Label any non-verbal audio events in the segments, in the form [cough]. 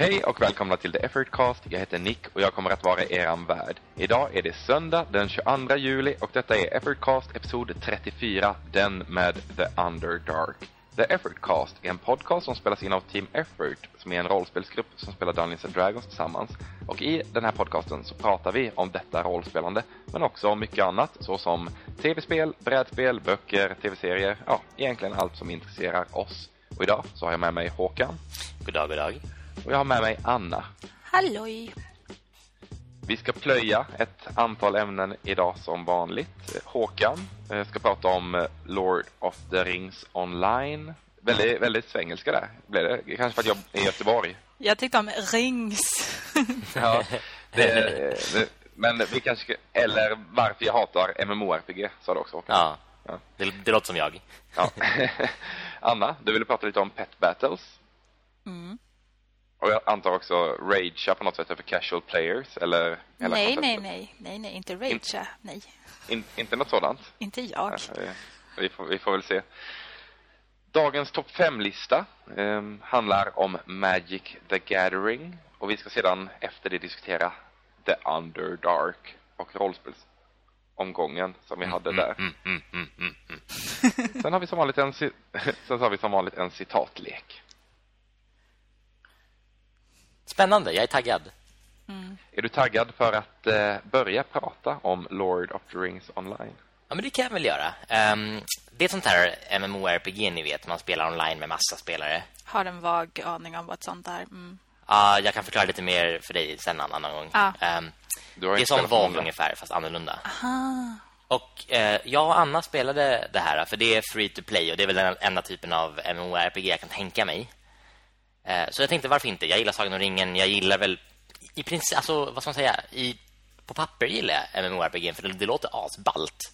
Hej och välkomna till The Effortcast. Jag heter Nick och jag kommer att vara eran värd. Idag är det söndag den 22 juli och detta är Effortcast episod 34, den med The Underdark. The Effortcast är en podcast som spelas in av Team Effort som är en rollspelsgrupp som spelar Dungeons and Dragons tillsammans. Och i den här podcasten så pratar vi om detta rollspelande men också om mycket annat såsom tv-spel, brädspel, böcker, tv-serier, ja, egentligen allt som intresserar oss. Och idag så har jag med mig Håkan. God dag, god dag. Och jag har med mig Anna. Halloj! Vi ska plöja ett antal ämnen idag som vanligt. Håkan eh, ska prata om eh, Lord of the Rings online. Väldigt, väldigt svengelska där blev det. Kanske för att jag är i Göteborg. Jag tyckte om rings. [laughs] Ja, det, det, men vi kanske Eller varför jag hatar MMORPG, sa du också Håkan. Ja, Ja. Det, det låter som jag. Ja. [laughs] Anna, du ville prata lite om pet battles. Mm. Och jag antar också ragea på något sätt för casual players, eller? hela Nej, nej, nej, nej, nej, inte ragea. Nej, In, inte något sådant? inte jag. Ja, vi, får, vi får väl se. Dagens topp 5-lista eh, handlar om Magic the Gathering. Och vi ska sedan efter det diskutera The Underdark och rollspelsomgången som vi hade där. Mm, mm, mm, mm, mm. Sen har vi som vanligt en, ci- [laughs] sen har vi som vanligt en citatlek. Spännande, jag är taggad. Är du taggad för att eh, börja prata om Lord of the Rings online? Ja, men det kan jag väl göra. Ehm, det är ett sånt här MMORPG ni vet, man spelar online med massa spelare. Har en vag aning om vad sånt är. Mm. Ja, jag kan förklara lite mer för dig sen en annan gång. Ja. Du har det är som online. ungefär, fast annorlunda. Aha. Och eh, jag och Anna spelade det här, för det är free to play och det är väl den enda typen av MMORPG jag kan tänka mig. Eh, så jag tänkte, varför inte? Jag gillar Sagan om ringen, jag gillar väl i princip, alltså vad ska man säga, i, på papper gillar jag MMORPG för det, det låter asballt.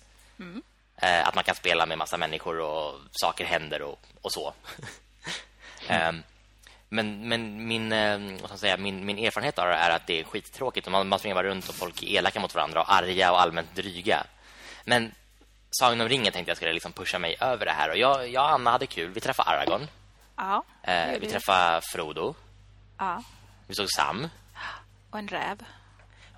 Eh, att man kan spela med massa människor och saker händer och, och så. [laughs] Ehm, men men min, vad ska säga, min, min erfarenhet av det är att det är skittråkigt. Man, man springer bara runt och folk är elaka mot varandra och arga och allmänt dryga. Men Sagan om ringen tänkte jag skulle liksom pusha mig över det här. Och jag, jag och Anna hade kul. Vi träffade Aragorn. Ja, Eh, vi träffade Frodo. ja. Vi såg Sam. Och en räv.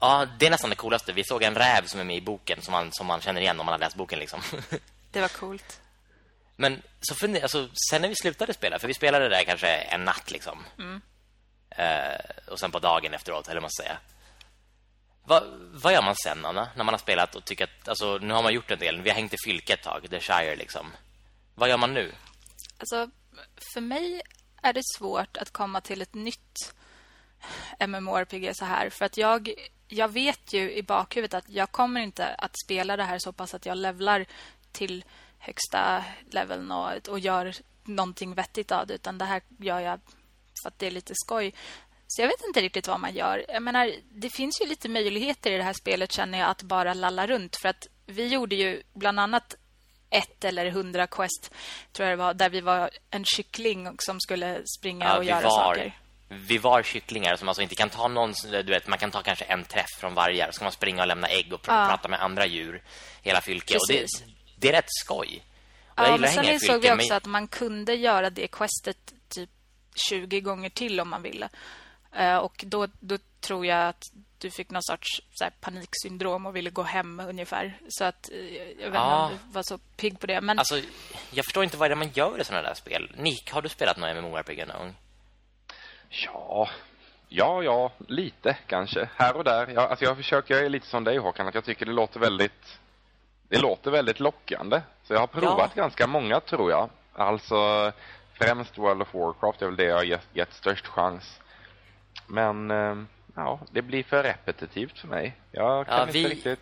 Ja, det är nästan det coolaste. Vi såg en räv som är med i boken som man, som man känner igen om man har läst boken liksom. [laughs] Det var coolt. Men så funder, alltså, sen när vi slutade spela, för vi spelade där kanske en natt liksom. Eh, och sen på dagen efteråt, eller man säga. Vad, vad gör man sen, Anna, när man har spelat och tycker att, alltså, nu har man gjort en del. Vi har hängt i fylke ett tag, The Shire liksom. Vad gör man nu? Alltså, för mig är det svårt att komma till ett nytt MMORPG så här. För att jag, jag vet ju i bakhuvudet att jag kommer inte att spela det här så pass att jag levlar till högsta leveln och, och gör någonting vettigt av det. Utan det här gör jag för att det är lite skoj. Så jag vet inte riktigt vad man gör. Jag menar, det finns ju lite möjligheter i det här spelet känner jag att bara lalla runt. För att vi gjorde ju bland annat ett eller hundra quest tror jag det var, där vi var en kyckling som skulle springa Ja, och göra var, saker. Vi var kycklingar som alltså inte kan ta någon, du vet, man kan ta kanske en träff från varje. Så ska man springa och lämna ägg och pr- Ja. prata med andra djur hela fylke. Och det, det är rätt skoj. Och Ja, men sen insåg vi också men- att man kunde göra det questet typ 20 gånger till om man ville. Eh, och då, då tror jag att du fick någon sorts så här, paniksyndrom och ville gå hem ungefär. Så att eh, jag vet inte Ja. om du var så pigg på det. Men Alltså, jag förstår inte vad det är man gör i sådana där spel. Nick, har du spelat någon MMORPG någon gång? Ja, ja, ja, lite kanske. Här och där. Jag, alltså jag försöker, jag är lite som dig Håkan, att jag tycker det låter väldigt det låter väldigt lockande. Så jag har provat Ja. ganska många tror jag. Alltså främst World of Warcraft är väl det jag har gett, gett störst chans. Men eh, ja, det blir för repetitivt för mig. Jag kan Ja, inte vi- riktigt.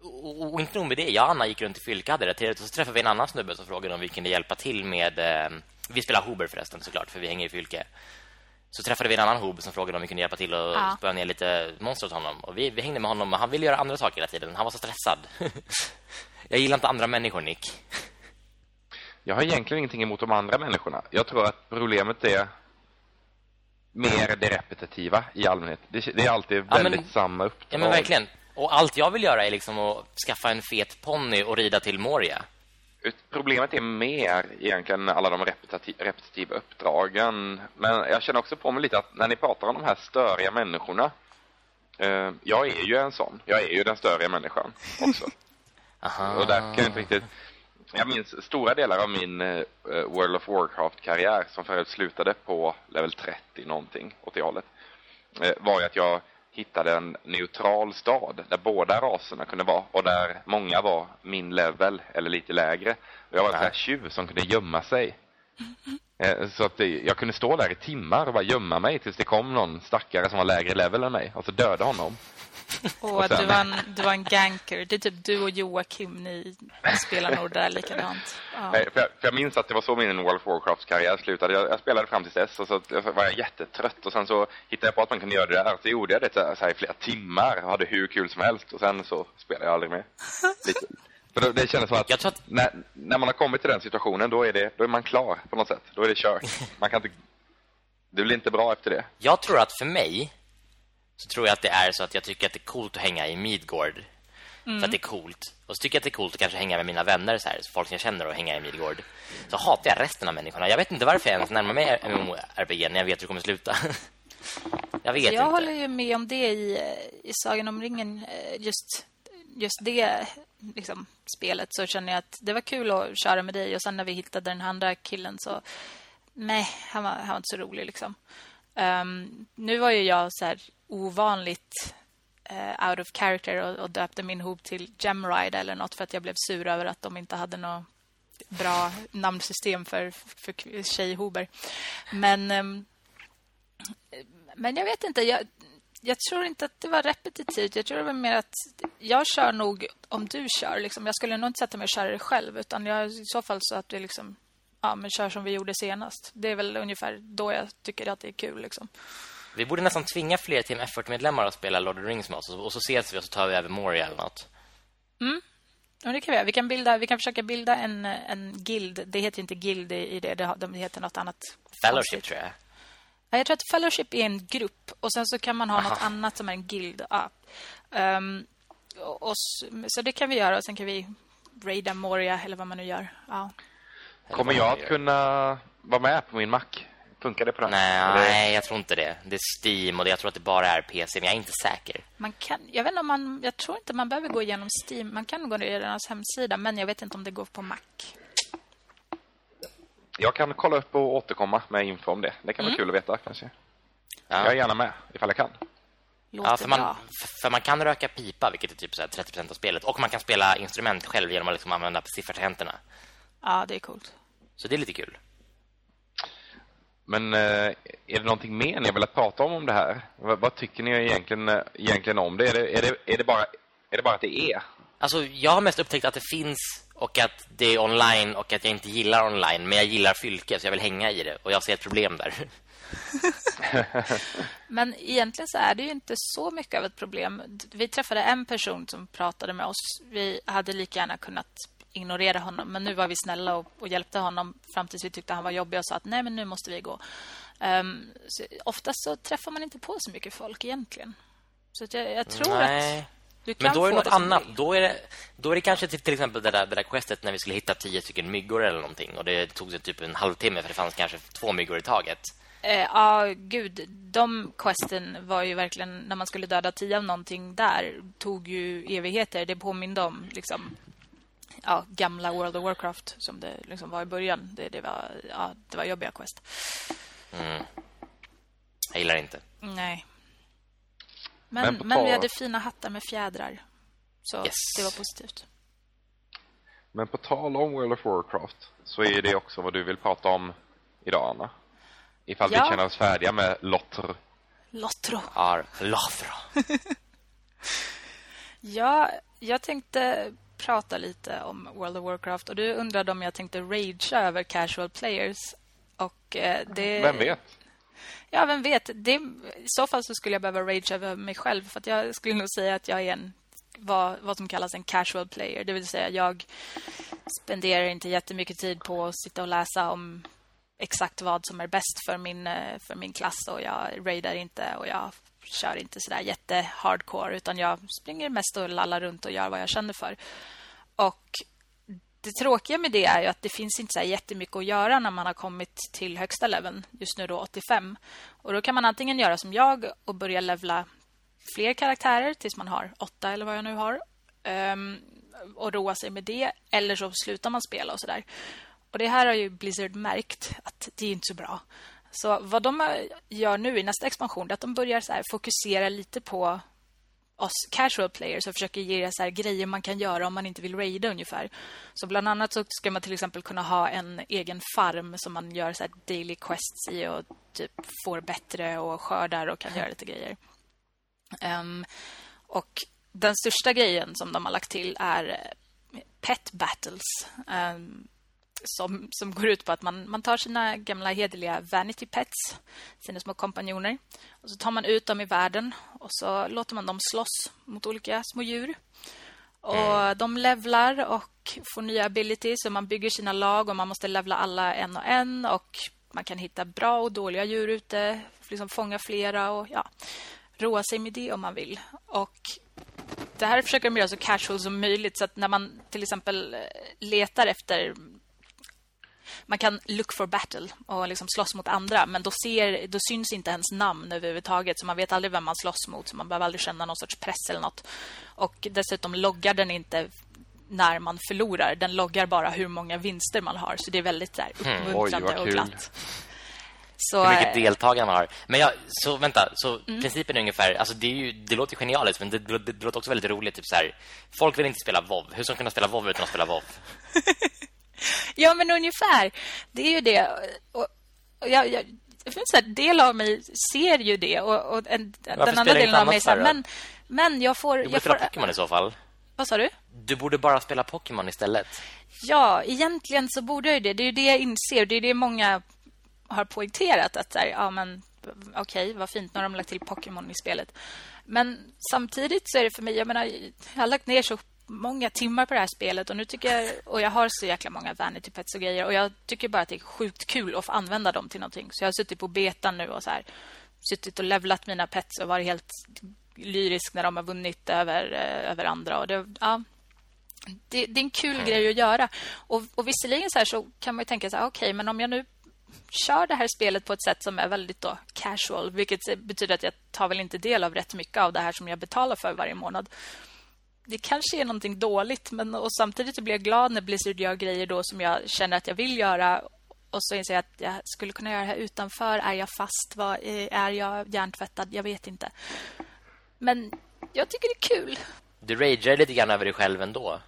Och, och inte nog med det, jag och Anna gick runt i fylke, hade trevligt. Och så träffade vi en annan snubbe som frågade om vi kunde hjälpa till med... Eh, vi spelar Hober förresten såklart, för vi hänger i fylke. Så träffade vi en annan hob som frågade om vi kunde hjälpa till och Ja. spöa ner lite monster åt honom. Och vi, vi hängde med honom och han ville göra andra saker hela tiden. Han var så stressad. [laughs] jag gillar inte andra människor, Nick. Jag har egentligen ingenting emot de andra människorna. Jag tror att problemet är mer det repetitiva i allmänhet. Det, det är alltid Ja, men- väldigt samma uppdrag. Ja, men verkligen. Och allt jag vill göra är liksom att skaffa en fet ponny och rida till Moria. Problemet är mer egentligen alla de repetitiva uppdragen. Men jag känner också på mig lite att när ni pratar om de här störiga människorna. Eh, jag är ju en sån. Jag är ju den störiga människan också. [laughs] Aha. Och där kan jag inte riktigt... Jag minns stora delar av min uh, World of Warcraft-karriär som förut slutade på level 30 någonting åt det hållet. Uh, var ju att jag hittade en neutral stad där båda raserna kunde vara och där många var min level eller lite lägre. Och jag var en tjuv som kunde gömma sig. [laughs] Eh, så att det, jag kunde stå där i timmar och bara gömma mig tills det kom någon stackare som var lägre level än mig. Alltså döda honom. Och, sen... du, var en, du var en ganker. Det är typ du och Joakim, ni spelar nog där likadant. Ja. Nej, för, jag, för jag minns att det var så min World of Warcraft-karriär slutade. Jag, jag, spelade fram till dess och så var jag jättetrött. Och sen så hittade jag på att man kunde göra det där. Så gjorde jag det så här, i flera timmar och hade hur kul som helst. Och sen så spelade jag aldrig mer. Lite. För det, det kändes som att, att, När, när man har kommit till den situationen, då är, det, då är man klar på något sätt. Då är det kört. Man kan inte... Det blir inte bra efter det. Jag tror att för mig så tror jag att det är så att jag tycker att det är coolt att hänga i Midgård. Mm. För att det är coolt. Och så tycker jag att det är coolt att kanske hänga med mina vänner så här, så folk som jag känner och hänga i Midgård. Så hatar jag resten av människorna. Jag vet inte varför jag ens närmar mig MMORPG när jag vet hur det kommer sluta. [laughs] jag vet jag inte. håller ju med om det i, i Sagan om ringen. Eh, just, just det liksom, spelet så känner jag att det var kul att köra med dig. Och sen när vi hittade den andra killen så... Nej, han var, han var inte så rolig liksom. Um, nu var ju jag så här ovanligt uh, out of character och, och döpte min hop till Gemride eller något för att jag blev sur över att de inte hade något bra namnsystem för, för tjejhober. Men, um, men jag vet inte. Jag, jag tror inte att det var repetitivt. Jag tror det var mer att jag kör nog om du kör. Liksom. Jag skulle nog inte sätta mig och köra det själv. Utan jag, i så fall så att vi liksom, ja, men kör som vi gjorde senast. Det är väl ungefär då jag tycker att det är kul. Liksom. Vi borde nästan tvinga fler Team Effort-medlemmar att spela Lord of the Rings med oss. Och så ses vi och så tar vi över Moria eller något. Mm. Ja, det kan vi göra. Vi kan, bilda, vi kan försöka bilda en, en guild. Det heter inte guild i det. Det heter något annat. Fellowship, tror jag. Jag tror att Fellowship är en grupp. Och sen så kan man ha Aha. något annat som är en guild. Ja. Um, och, och, så det kan vi göra. Och sen kan vi raida Moria eller vad man nu gör. Ja. Kommer jag att kunna vara med på min Mac? Funkar det på den? Nej, jag tror inte det. Det är Steam och det, jag tror att det bara är PC, men jag är inte säker. Man kan, jag vet inte om man, jag tror inte man behöver gå igenom Steam. Man kan gå igenom deras hemsida, men jag vet inte om det går på Mac. Jag kan kolla upp och återkomma med info om det. Det kan vara mm. kul att veta kanske. Ja. Jag är gärna med ifall jag kan. Låter ja, för man, för man kan röka pipa, vilket är typ så 30% av spelet. Och man kan spela instrument själv genom att liksom använda siffertangenterna. Ja, det är coolt. Så det är lite kul. Men eh, är det någonting mer ni har velat prata om om det här? Vad, vad tycker ni egentligen, eh, egentligen om det? Är, det? är det? är det bara är det bara att det är? Alltså, jag har mest upptäckt att det finns och att det är online och att jag inte gillar online. Men jag gillar fylke så jag vill hänga i det. Och jag ser ett problem där. [laughs] [laughs] men egentligen så är det ju inte så mycket av ett problem. Vi träffade en person som pratade med oss. Vi hade lika gärna kunnat ignorera honom. Men nu var vi snälla och, och hjälpte honom fram tills vi tyckte han var jobbig och sa att nej men nu måste vi gå. Um, så oftast så träffar man inte på så mycket folk egentligen. Så jag, jag, tror nej. att men då är det något annat. Då är det, då är det kanske till, till exempel det där, det där questet när vi skulle hitta tio stycken myggor eller någonting. Och det tog typ en halvtimme för det fanns kanske två myggor i taget. Eh, ja, eh, gud. De questen var ju verkligen, när man skulle döda tio av någonting där, tog ju evigheter. Det påminde om liksom, ja, gamla World of Warcraft som det liksom var i början. Det, det, var, ja, det var jobbiga quest. Mm. Jag gillar inte. Nej. Men, men, men vi hade fina hattar med fjädrar. Så yes. det var positivt. Men på tal om World of Warcraft så är det också vad du vill prata om idag, Anna. Ifall ja. vi känner oss färdiga med Lotr. Lotro. Ja, Lothro. [laughs] ja, jag tänkte prata lite om World of Warcraft och du undrade om jag tänkte ragea över casual players. Och eh, det... Vem vet? Ja, vem vet. Det, I så fall så skulle jag behöva rage över mig själv. För jag skulle nog säga att jag är en vad, vad som kallas en casual player. Det vill säga jag spenderar inte jättemycket tid på att sitta och läsa om exakt vad som är bäst för min, eh, för min klass. Och jag raidar inte och jag kör inte sådär jätte-hardcore. Utan jag springer mest och lallar runt och gör vad jag känner för. Och det tråkiga med det är ju att det finns inte så jättemycket att göra när man har kommit till högsta leveln, just nu då 85. Och då kan man antingen göra som jag och börja levla fler karaktärer tills man har åtta eller vad jag nu har. Um, och roa sig med det. Eller så slutar man spela och sådär. Och det här har ju Blizzard märkt att det är inte så bra. Så vad de gör nu i nästa expansion är att de börjar så fokusera lite på oss casual players och försöker ge så grejer man kan göra om man inte vill raida ungefär. Så bland annat så ska man till exempel kunna ha en egen farm som man gör så daily quests i och typ får bättre och skördar och kan göra lite grejer. Um, och den största grejen som de har lagt till är pet battles. Um, som, som går ut på att man, man tar sina gamla hederliga vanity pets, sina små kompanjoner. Och så tar man ut dem i världen och så låter man dem slåss mot olika små djur. Och mm. de levlar och får nya abilities och man bygger sina lag och man måste levla alla en och en och man kan hitta bra och dåliga djur ute, liksom fånga flera och ja, roa sig med det om man vill. Och det här försöker de göra så casual som möjligt så att när man till exempel letar efter man kan look for battle och liksom slåss mot andra men då, ser, då syns inte ens namn överhuvudtaget så man vet aldrig vem man slåss mot så man behöver aldrig känna någon sorts press eller något. Och dessutom loggar den inte när man förlorar. Den loggar bara hur många vinster man har så det är väldigt där hmm, uppmuntrande mm, och glatt. Så, hur mycket eh, deltagare man har. Men jag, så vänta, så mm. principen är ungefär, alltså det, är ju, det låter genialiskt men det, det, det, låter också väldigt roligt. Typ så här, folk vill inte spela WoW. Hur ska de kunna spela WoW utan att spela WoW? [laughs] [laughs] ja, men ungefär. Det är ju det. Och, och jag, jag, det finns en del av mig ser ju det. Och, och en, den andra delen av mig säger men, men jag får... Du borde jag spela Pokémon i så fall. Vad sa du? Du borde bara spela Pokémon istället. Ja, egentligen så borde jag det. Det är det jag inser. Det är det många har poängterat. Att så här, ja, men okej, vad fint. Har de lagt till Pokémon i spelet. Men samtidigt så är det för mig... Jag menar, jag har lagt ner så många timmar på det här spelet och nu tycker jag, och jag har så jäkla många vanity pets och grejer och jag tycker bara att det är sjukt kul att få använda dem till någonting. Så jag har suttit på betan nu och så här suttit och levlat mina pets och varit helt lyrisk när de har vunnit över eh, över andra och det ja det, det är en kul mm. grej att göra. Och, och visserligen så, så kan man ju tänka så här, okej, okay, men om jag nu kör det här spelet på ett sätt som är väldigt då casual, vilket betyder att jag tar väl inte del av rätt mycket av det här som jag betalar för varje månad det kanske är någonting dåligt men och samtidigt så blir jag glad när Blizzard gör grejer då som jag känner att jag vill göra och så inser jag att jag skulle kunna göra det här utanför. Är jag fast? Vad, är jag hjärntvättad? Jag vet inte. Men jag tycker det är kul. Du ragear lite grann över dig själv ändå.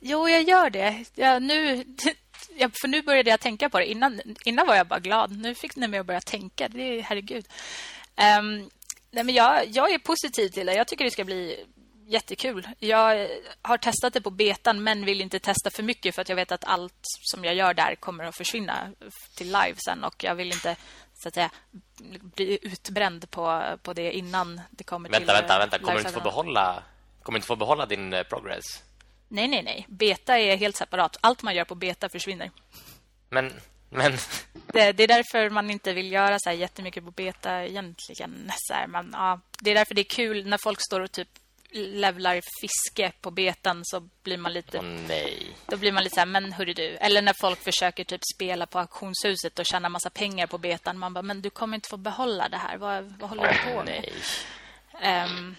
Jo, jag gör det. Jag, nu, [laughs] för nu började jag tänka på det. Innan, innan var jag bara glad. Nu fick ni mig att börja tänka. Det är, herregud. Um, nej, men jag, jag är positiv till det. Jag tycker det ska bli jättekul. Jag har testat det på betan men vill inte testa för mycket för att jag vet att allt som jag gör där kommer att försvinna till live sen och jag vill inte så att säga bli utbränd på på det innan det kommer vänta, till Vänta, vänta, kommer du inte få behålla kommer inte få behålla din eh, progress? Nej, nej, nej. Beta är helt separat. Allt man gör på beta försvinner. Men men det, det, är därför man inte vill göra så här jättemycket på beta egentligen så här, man, ja, det är därför det är kul när folk står och typ levlar fiske på betan så blir man lite oh, nej. Då blir man lite så här, men hörru du eller när folk försöker typ spela på auktionshuset och tjäna massa pengar på betan man bara men du kommer inte få behålla det här. Vad, vad håller du på med? Nej. Um,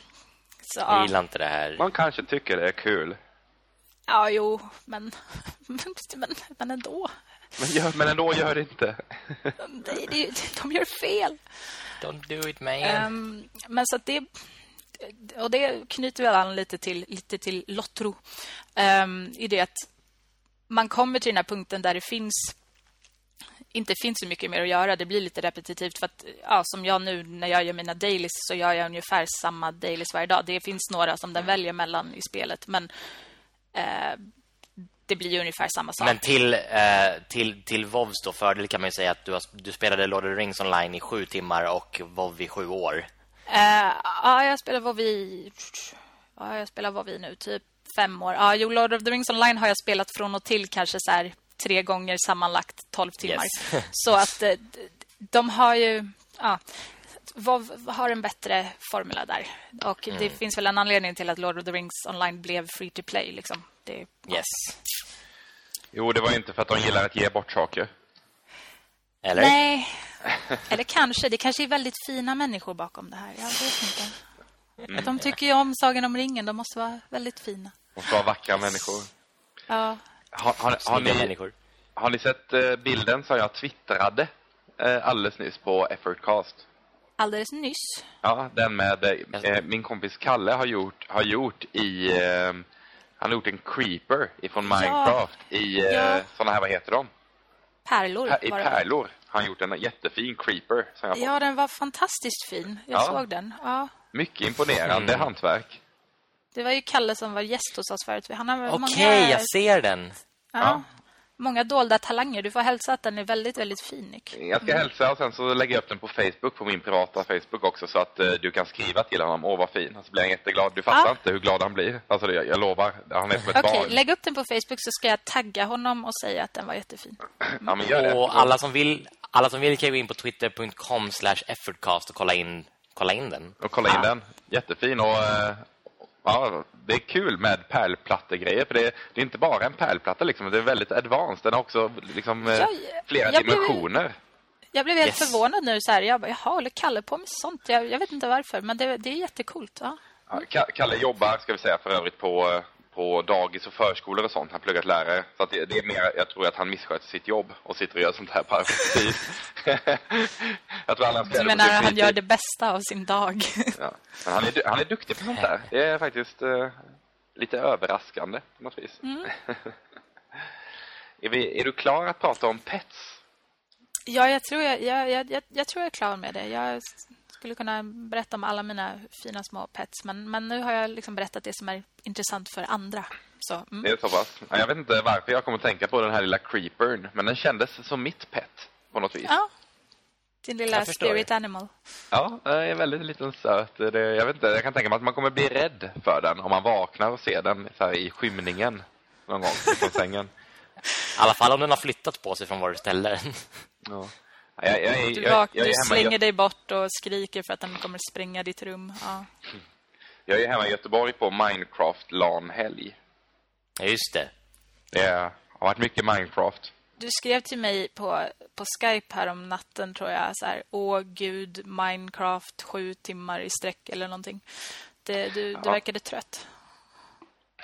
så, jag gillar inte det här. Man kanske tycker det är kul. Ja, jo, men [laughs] men, men ändå. Men, gör, men ändå gör det inte. det, det, de gör fel. Don't do it, man. Um, men så det och det knyter väl an lite till, lite till Lottro. Um, I det att man kommer till den här punkten där det finns inte finns så mycket mer att göra. Det blir lite repetitivt för att ja, som jag nu när jag gör mina dailies så gör jag ungefär samma dailies varje dag. Det finns några som den väljer mellan i spelet men eh, det blir ungefär samma sak. Men till eh, till till WoWs då fördel kan man ju säga att du har, du spelade Lord of the Rings online i sju timmar och WoW i sju år. Uh, ja, jag spelar vad vi Ja, jag spelar vad vi nu typ fem år. Ja, jo, Lord of the Rings online har jag spelat från och till kanske så här tre gånger sammanlagt 12 timmar. Yes. [laughs] [laughs] så att eh, de har ju ja, vad har en bättre formula där. Och mm. det finns väl en anledning till att Lord of the Rings online blev free to play liksom. Det, yes. Jo, det var inte för att de gillar att ge bort saker. Eller? Nej. [laughs] Eller kanske. Det kanske är väldigt fina människor bakom det här. Jag vet inte. De tycker ju om Sagan om ringen. De måste vara väldigt fina. Och vara vackra människor. Ja. Har, har, har, ni, människor. har ni sett eh, bilden som jag twittrade eh, alldeles nyss på Effortcast? Alldeles nyss. Ja, den med eh, min kompis Kalle har gjort, har gjort i... Eh, han har gjort en creeper ifrån Ja. Minecraft i eh, Ja. såna här, vad heter de? Pärlor I pärlor. Han har gjort en jättefin creeper. Som jag Ja, den var fantastiskt fin. Jag Ja. såg den. Ja. Mycket imponerande Mm. hantverk. Det var ju Kalle som var gäst hos oss förut. Han har Okej, många, jag ser den. Ja. Många dolda talanger. Du får hälsa att den är väldigt, väldigt fin, Nick. Jag ska hälsa och sen så lägger jag upp den på Facebook, på min privata Facebook också så att eh, du kan skriva till honom. Åh, vad fin. Så blir han jätteglad. Du fattar Ja. inte hur glad han blir. Alltså, jag, jag lovar. Han är som ett Okej, barn. lägg upp den på Facebook så ska jag tagga honom och säga att den var jättefin. Ja, men gör det. Och alla som vill, alla som vill kan gå in på twitter.com slash effortcast och kolla in, kolla in den. Och kolla in Ja. den. Jättefin och... eh, Ja, det är kul med pärlplattegrejer för det, det är inte bara en pärlplatta liksom, det är väldigt advanced. Den har också liksom eh, Ja, flera jag blev- dimensioner. Jag blev helt Yes. förvånad nu. Så här. Jag bara, jaha, håller Kalle på med sånt? Jag, jag vet inte varför, men det, det är jättekult. Ja. Ja, Ka- Kalle jobbar, ska vi säga, för övrigt på, eh, på dagis och förskolor och sånt. Han pluggat lärare. Så att det, det är mer, jag tror att han missköter sitt jobb och sitter och gör sånt här på arbetstid. [laughs] jag tror ska Du menar sin han gör det bästa av sin dag? Ja. Men han, är, han är duktig på sånt där. Det är faktiskt eh, lite överraskande på något vis. Mm. [laughs] är, vi, är du klar att prata om pets? ja, jag tror jag, jag, jag, jag, tror jag är klar med det. Jag skulle kunna berätta om alla mina fina små pets, men, men nu har jag liksom berättat det som är intressant för andra. Så, mm. Det är så pass. Ja, Jag vet inte varför jag kommer att tänka på den här lilla creepern, men den kändes som mitt pet på något vis. Ja. Din lilla spirit animal. Ja, den är väldigt liten söt. Jag vet inte, jag kan tänka mig att man kommer bli rädd för den om man vaknar och ser den så här i skymningen någon gång från sängen. I alla fall om den har flyttat på sig från var du ställer den. Ja. Jag, jag, jag, Du, jag, du slänger dig bort och skriker för att den kommer spränga ditt rum. Ja. jag är hemma i Göteborg på Minecraft LAN-helg. Ja, just det. Det har varit mycket Minecraft. Du skrev till mig på, på Skype här om natten, tror jag. Så här, Åh gud, Minecraft sju timmar i sträck eller någonting. Det, du, du Ja. verkade trött.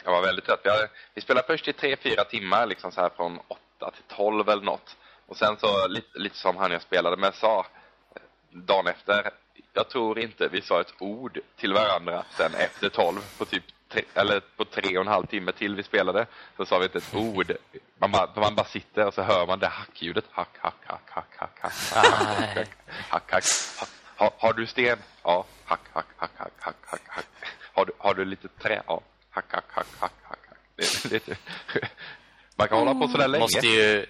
Jag var väldigt trött. Vi, hade, vi spelade först i tre, fyra timmar, liksom så här från åtta till tolv eller något. Och sen så, lite, lite som han jag spelade med sa, dagen efter, jag tror inte vi sa ett ord till varandra sen efter tolv, på typ tre, eller på tre och en halv timme till vi spelade. Så sa vi inte ett ord. Man bara, man bara sitter och så hör man det hackljudet. Hack, hack, hack, hack, hack, hack, hack, hack, hack, hack. Ha, har du sten? Ja. Hack, hack, hack, hack, hack, hack, hack. Har du, har du lite trä? Ja. Hack, hack, hack, hack, hack, hack. Det, det, det. Man kan hålla på sådär länge. Måste ju,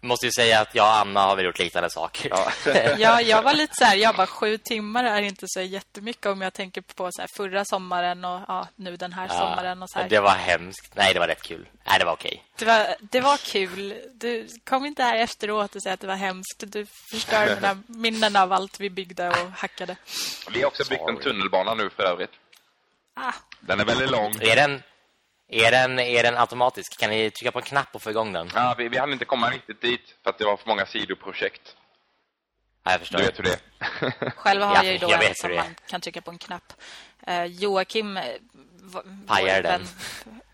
måste ju säga att jag och Anna har väl gjort liknande saker. Ja. [laughs] Ja, jag var lite så här, jag bara sju timmar är inte så jättemycket om jag tänker på så här, förra sommaren och ja, nu den här sommaren. Och så här. Det var hemskt. Nej, det var rätt kul. Nej, det var okej. Det var, det var kul. Du kom inte här efteråt och säga att det var hemskt. Du förstör mina minnen av allt vi byggde och hackade. Vi har också byggt en tunnelbana nu för övrigt. Ah, Den är väldigt lång. Är den, är, den, är den automatisk? Kan ni trycka på en knapp och få igång den? Ja, vi, vi hann inte komma riktigt dit för att det var för många sidoprojekt. Ja, jag förstår. Du vet hur det är. [laughs] själv har Ja, jag ju då jag en vet som man kan trycka på en knapp. Eh, Joakim... eh, Pajade den.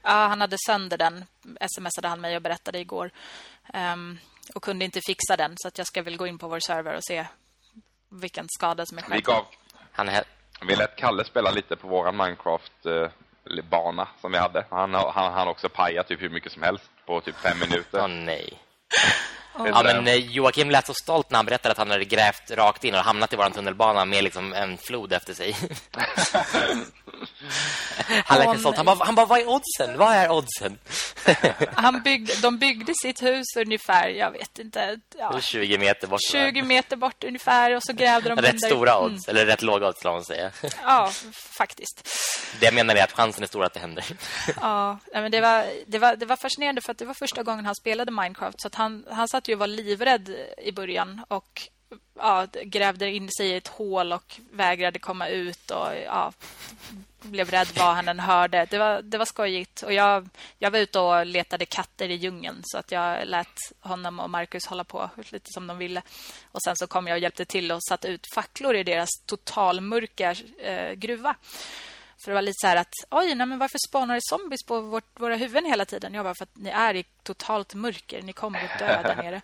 Ja, han hade sönder den. Smsade han mig och berättade igår. Ehm, och kunde inte fixa den. Så att jag ska väl gå in på vår server och se vilken skada som är Vi skedd. gav Han är, Vi lät Kalle spela lite på våran bana som vi hade. Han han, han också paja typ hur mycket som helst på typ fem minuter. Åh nej. Ja, men eh, Joakim lät så stolt när han berättade att han hade grävt rakt in och hamnat i våran tunnelbana med liksom en flod efter sig. [laughs] han lät så stolt. Han bara, han bara, vad är oddsen? Vad är oddsen? [laughs] Han byggde, de byggde sitt hus ungefär, jag vet inte, ja, 20 meter bort. 20 meter bort ungefär. Och så grävde de Rätt under- stora Mm, odds, eller rätt låga odds, man säga. ja, faktiskt. Det menar jag att chansen är stor att det händer. Ja, men det, var, det, var, det var fascinerande för att det var första gången han spelade Minecraft. Så att han, han satt ju och var livrädd i början. Och ja, grävde in sig i ett hål och vägrade komma ut och ja, blev rädd vad han än hörde. Det var, det var skojigt. Och jag, jag var ute och letade katter i djungeln så att jag lät honom och Marcus hålla på lite som de ville. Och sen så kom jag och hjälpte till och satte ut facklor i deras totalmörka eh, gruva. För det var lite så här att, oj, nej, men varför spanar det zombies på vårt, våra huvuden hela tiden? Jag bara, för att ni är i totalt mörker. Ni kommer att dö där nere.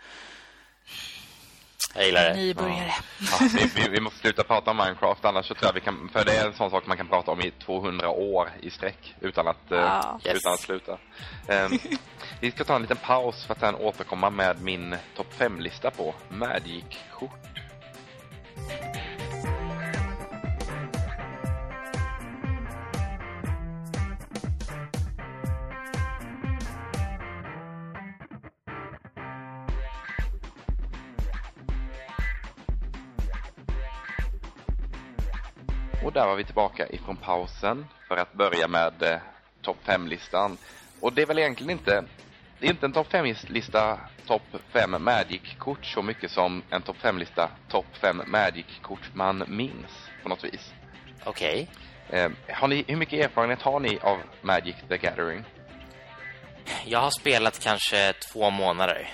Jag gillar det. Nybörjare. Ja, vi, vi, vi måste sluta prata om Minecraft annars så tror jag vi kan, för det är en sån sak man kan prata om i 200 år i sträck utan att, eh, Ja. Yes. utan att sluta. Ehm, vi ska ta en liten paus för att sen återkomma med min topp 5-lista på Magic-kort. Och där var vi tillbaka ifrån pausen för att börja med eh, topp 5-listan. Och det är väl egentligen inte, det är inte en topp 5-lista topp 5 Magic-kort så mycket som en topp 5-lista topp 5 Magic-kort man minns på något vis. Okej. Eh, har ni, hur mycket erfarenhet har ni av Magic the Gathering? Jag har spelat kanske två månader.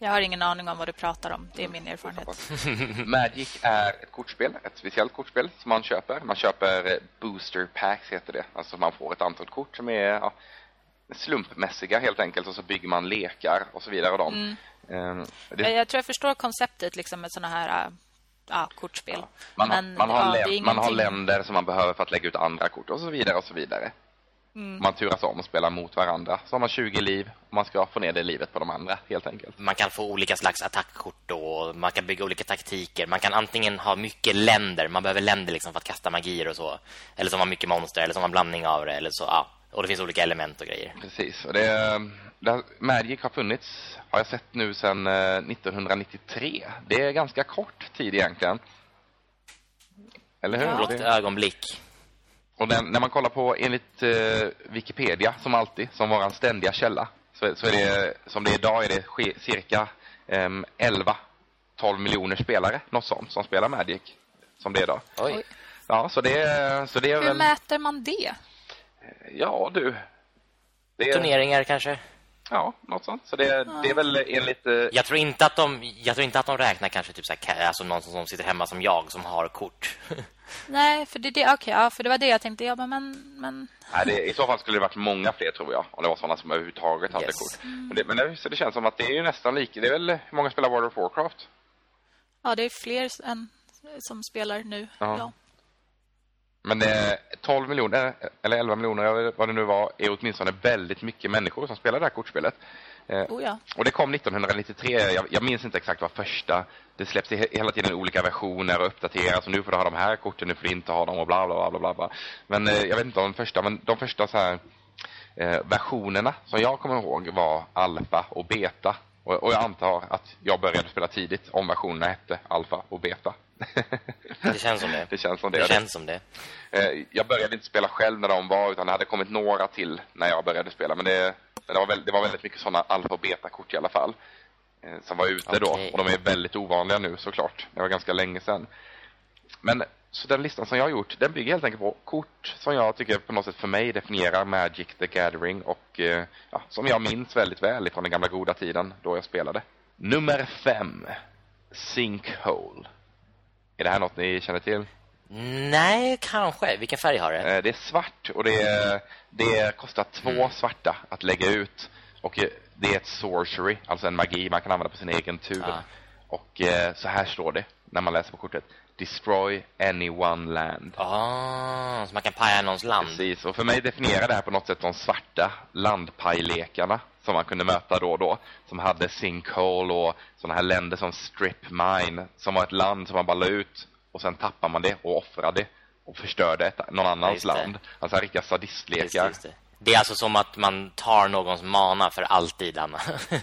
Jag har ingen aning om vad du pratar om. Det är min erfarenhet. [laughs] Magic är ett kortspel, ett speciellt kortspel som man köper. Man köper eh, booster packs heter det. Alltså man får ett antal kort som är ja, slumpmässiga helt enkelt och så bygger man lekar och så vidare. Och dem. Eh, det, Jag, tror jag förstår konceptet liksom med såna här äh, ja, kortspel. Man, har- Men, man, har ja, man har länder som man behöver för att lägga ut andra kort och så vidare och så vidare. Mm. Man turas om och spelar mot varandra. Så har man 20 liv och man ska få ner det livet på de andra helt enkelt. Man kan få olika slags attackkort och man kan bygga olika taktiker. Man kan antingen ha mycket länder, man behöver länder liksom för att kasta magier och så. Eller så har man mycket monster, eller så har man blandning av det, eller så, ja. Och det finns olika element och grejer. Precis. Och det, det, Magic har funnits, har jag sett nu sedan eh, 1993. Det är ganska kort tid egentligen. Eller hur? Ja. Det- ögonblick. Och den, när man kollar på enligt eh, Wikipedia, som alltid, som vår ständiga källa, så, så är det, som det är idag är det ske, cirka ehm, 11-12 miljoner spelare, något sånt, som spelar Magic, som det är idag. Oj. Ja, så det, är- så det är Hur väl... mäter man det? Ja, du. Det är, Turneringar kanske. Ja, något sånt. Så det, det är väl enligt... eh, Jag tror inte att de, jag tror inte att de räknar kanske typ så här, alltså någon som, som sitter hemma som jag som har kort. [laughs] Nej, för det, det, okej, ja, för det var det jag tänkte. Ja, men, men, men Nej, det, I så fall skulle det varit många fler tror jag. Om det var sådana som överhuvudtaget hade Yes. kort. Men, det, men det, så det känns som att det är ju nästan lika. Det är väl hur många spelar World of Warcraft? ja, det är fler än som spelar nu. Ja. Ja. Men eh, 12 miljoner, eller 11 miljoner, vad det nu var, är åtminstone väldigt mycket människor som spelar det här kortspelet. Eh, Oh, ja. Och det kom 1993, jag, jag minns inte exakt vad första, det släpps he- hela tiden olika versioner och uppdateras och nu får du ha de här korten, nu får du inte ha dem och bla bla bla bla bla. Men eh, jag vet inte om de första, men de första så här eh, versionerna som jag kommer ihåg var alfa och beta. Och, och jag antar att jag började spela tidigt om versionerna hette alfa och beta. Det känns som det. Det känns som det. Det känns som det. Eh, Jag började inte spela själv när de var, utan det hade kommit några till när jag började spela. Men det, men det, var, väldigt, det var väldigt mycket sådana alfa och beta-kort i alla fall. eh, Som var ute då. Okej. Och de är väldigt ovanliga nu såklart. Det var ganska länge sedan. Men så den listan som jag har gjort, den bygger helt enkelt på kort som jag tycker på något sätt för mig definierar Magic the Gathering och eh, ja, som jag minns väldigt väl ifrån den gamla goda tiden då jag spelade. Nummer fem, Sinkhole. Är det här något ni känner till? Nej, kanske. Vilken färg har det? Eh, Det är svart och det, är, det kostar två svarta att lägga ut. Och eh, det är ett sorcery, alltså en magi man kan använda på sin egen tur. Ah. Och eh, så här står det när man läser på kortet. Destroy any one land. Ah, så man kan paja någons land. Precis, och för mig definierar det här på något sätt de svarta landpajlekarna som man kunde möta då och då. Som hade sinkhole och sådana här länder som strip mine, som var ett land som man bara la ut och sen tappar man det och offrar det och förstörde ett, någon annans just det. land. Alltså riktiga Just, sadistlekar. just det. det är alltså som att man tar någons mana för alltid, Anna.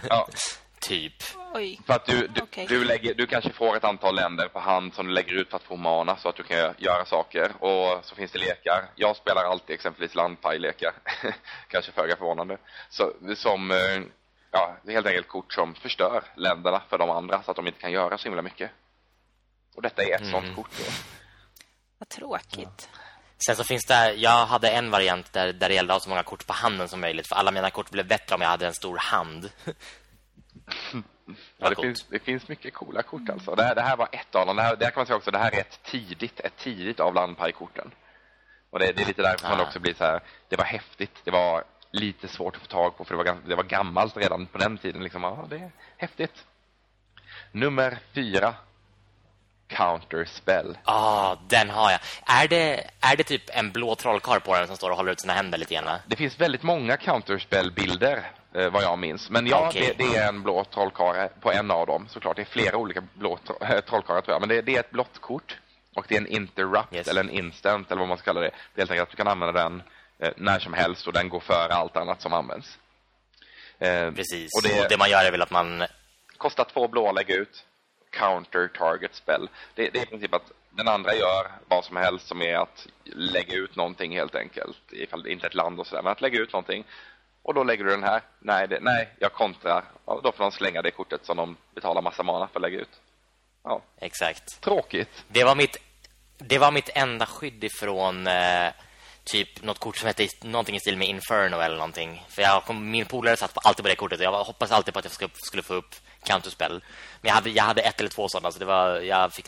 Ja, [laughs] typ. Oj. för att du, du, Okej. du, lägger, du kanske får ett antal länder på hand som du lägger ut för att få mana så att du kan gö- göra saker. Och så finns det lekar. Jag spelar alltid exempelvis landpajlekar. [laughs] kanske föga förvånande. Så, som, eh, ja, helt enkelt kort som förstör länderna för de andra så att de inte kan göra så himla mycket. Och detta är ett mm. sånt kort då. Vad tråkigt. Ja. Sen så finns det, jag hade en variant där, där det gällde att ha så många kort på handen som möjligt. För alla mina kort blev bättre om jag hade en stor hand. [laughs] ja, det finns, det finns mycket coola kort alltså. Det här, det här var ett av dem. Det här, det här kan man säga också, det här är ett tidigt, ett tidigt av landpajkorten. Och det, det, är lite därför ah. man också blir så här, det var häftigt. Det var lite svårt att få tag på för det var, det var gammalt redan på den tiden. Liksom, ja, det är häftigt. Nummer fyra. Counterspell. Ja, ah, den har jag. Är det, är det typ en blå trollkarl på den som står och håller ut sina händer lite grann? Det finns väldigt många counterspell-bilder eh, vad jag minns. Men ja, okay. det, det, är en blå trollkarl på en av dem såklart. Det är flera olika blå tro, trollkarlar tror jag. Men det, det, är ett blått kort. Och det är en interrupt yes. eller en instant eller vad man ska kalla det. Det är helt enkelt att du kan använda den eh, när som helst och den går före allt annat som används. Eh, Precis, och det, och det man gör är väl att man... Kostar två blå att lägga ut. Counter target spell. Det, det är i princip att den andra gör vad som helst som är att lägga ut någonting helt enkelt. Ifall det inte är ett land och sådär. Men att lägga ut någonting. Och då lägger du den här. Nej, det, nej jag kontrar. Och då får de slänga det kortet som de betalar massa mana för att lägga ut. Ja. Exakt. Tråkigt. Det var mitt, det var mitt enda skydd ifrån... Eh typ något kort som hette någonting i stil med Inferno eller någonting. För jag min polare satt på, alltid på det kortet och jag hoppas alltid på att jag skulle, skulle få upp counterspell. Men jag hade, jag hade ett eller två sådana så det var jag fick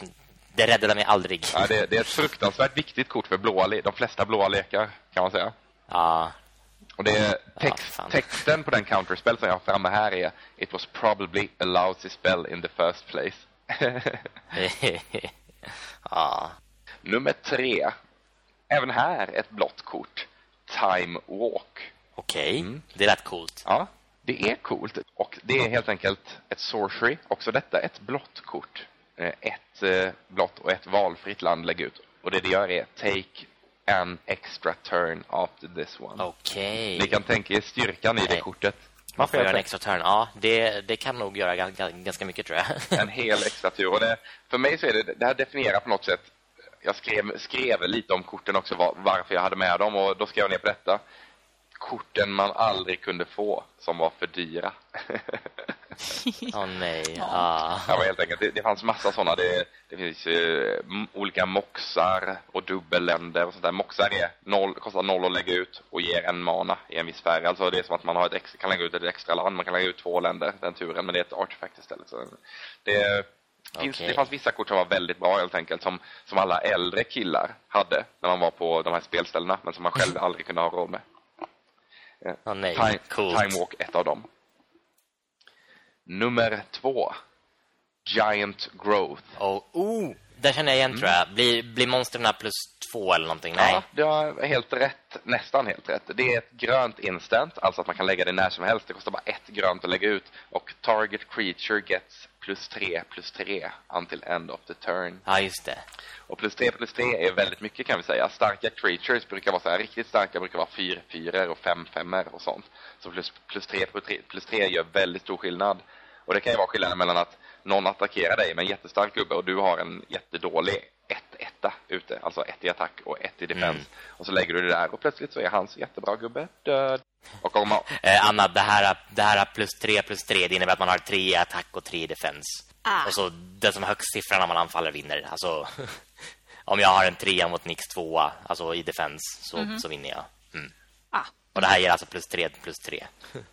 det räddade mig aldrig. Ja, det, det är ett fruktansvärt viktigt kort för blåa de flesta blåa lekar kan man säga. Ja. Och det är text, ja, texten på den counterspell som jag har framme här är It was probably a lousy spell in the first place. [laughs] ja. Nummer tre Även här ett blått kort. Time Walk. Okej, okay. mm. det lät coolt. Ja, det är coolt. Och det är helt enkelt ett sorcery. Också detta ett blått kort. Eh, ett eh, blått och ett valfritt land lägger ut. Och det det gör är take an extra turn after this one. Okej. Okay. Ni kan tänka er styrkan i det kortet. Man får göra en extra turn. Ja, det, det kan nog göra ganska mycket tror jag. [laughs] en hel extra tur. Och det, för mig så är det, det här definierar på något sätt jag skrev, skrev lite om korten också, var, varför jag hade med dem. Och då skrev jag ner på detta. Korten man aldrig kunde få, som var för dyra. [laughs] Åh oh, nej. Ah. Ja, helt enkelt, det, det fanns massa sådana. Det, det finns eh, olika moxar och dubbelländer och sånt där. Moxar är noll, kostar noll att lägga ut och ger en mana i en viss färg. Alltså det är som att man har ett extra, kan lägga ut ett extra land. Man kan lägga ut två länder den turen, men det är ett artefakt istället. Så det Finns, okay. Det fanns vissa kort som var väldigt bra helt enkelt som, som alla äldre killar hade när man var på de här spelställena men som man själv aldrig kunde ha råd med. Oh, nej. Time, Time Walk, ett av dem. Nummer två. Giant Growth. Oh, oh, där känner jag igen mm. tror jag. Blir, blir monsterna plus två eller någonting? Nej. Ja, du har helt rätt. Nästan helt rätt. Det är ett grönt instant, alltså att man kan lägga det när som helst. Det kostar bara ett grönt att lägga ut. Och target creature gets plus tre plus tre until end of the turn. Ja, just det. Och plus tre plus tre är väldigt mycket kan vi säga. Starka creatures brukar vara så här, riktigt starka brukar vara fyra fyror och fem femmer och sånt. Så plus, plus tre plus tre plus tre gör väldigt stor skillnad. Och det kan ju vara skillnaden mellan att någon attackerar dig med en jättestark gubbe och du har en jättedålig ett etta ute, alltså ett i attack och ett i defense. Mm. Och så lägger du det där och plötsligt så är hans jättebra gubbe död. Och om man... [laughs] eh, Anna, det här, det här plus tre plus tre, det innebär att man har tre i attack och tre i defense. Ah. Och så den som har högst siffra när man anfaller vinner. Alltså, [laughs] om jag har en trea mot Nix tvåa, alltså i defense, så, mm -hmm. så vinner jag. Mm. Ah. Och det här ger alltså plus tre plus tre.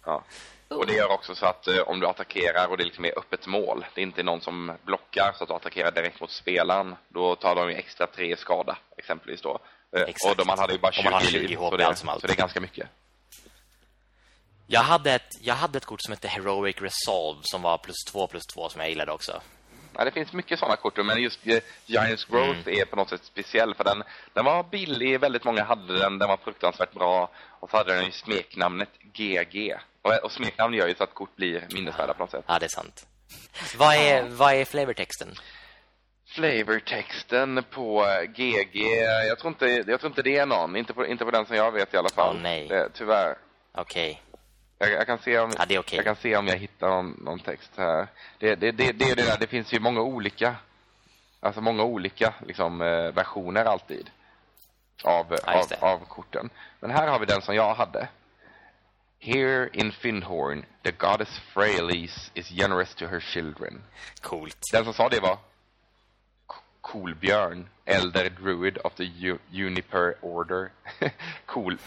ja. [laughs] Och det gör också så att eh, om du attackerar och det liksom är öppet mål, det är inte någon som blockar så att du attackerar direkt mot spelaren, då tar de ju extra tre skada exempelvis då. Eh, Exakt. Och man hade ju bara 20, man 20 liv, så, det, så det är ganska mycket. Jag hade, ett, jag hade ett kort som hette Heroic Resolve som var plus två plus två som jag gillade också. Ja, det finns mycket sådana kort, men just eh, Giants Growth mm. är på något sätt speciell för den, den var billig, väldigt många hade den, den var fruktansvärt bra och så hade den ju smeknamnet GG. Och, och smeknamn gör ju så att kort blir minnesvärda på något sätt. Ja, det är sant. Vad är, ja. vad är flavortexten? Flavortexten på GG, jag tror inte, jag tror inte det är någon, inte på, inte på den som jag vet i alla fall. Oh, nej. Det, tyvärr. Okej. Okay. Jag, jag, kan se om, ja, okay. jag kan se om jag hittar någon, någon text här. Det, det, det, det, det, där, det finns ju många olika alltså många olika liksom, eh, versioner alltid av, ja, av, av korten. Men här har vi den som jag hade. Here in Findhorn, the goddess Freyalise is generous to her children. Coolt. Den som sa det var Kolbjörn, elder druid of the U- Juniper Order. [laughs] cool,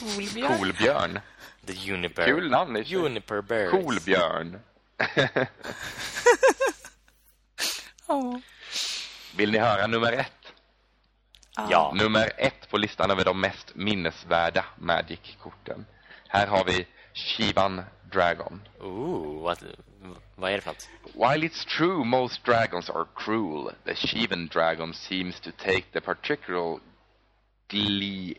Coolbjörn. Kolbjörn. The Juniper. Kul namn. i och för sig. Juniper Birds. Kolbjörn. [laughs] Åh. Vill ni höra nummer ett? Ja. Nummer ett på listan över de mest minnesvärda Magic-korten. Här har vi Shivan Dragon. Ooh, what, vad är det för något? While it's true most dragons are cruel, the Shivan dragon seems to take the particular glee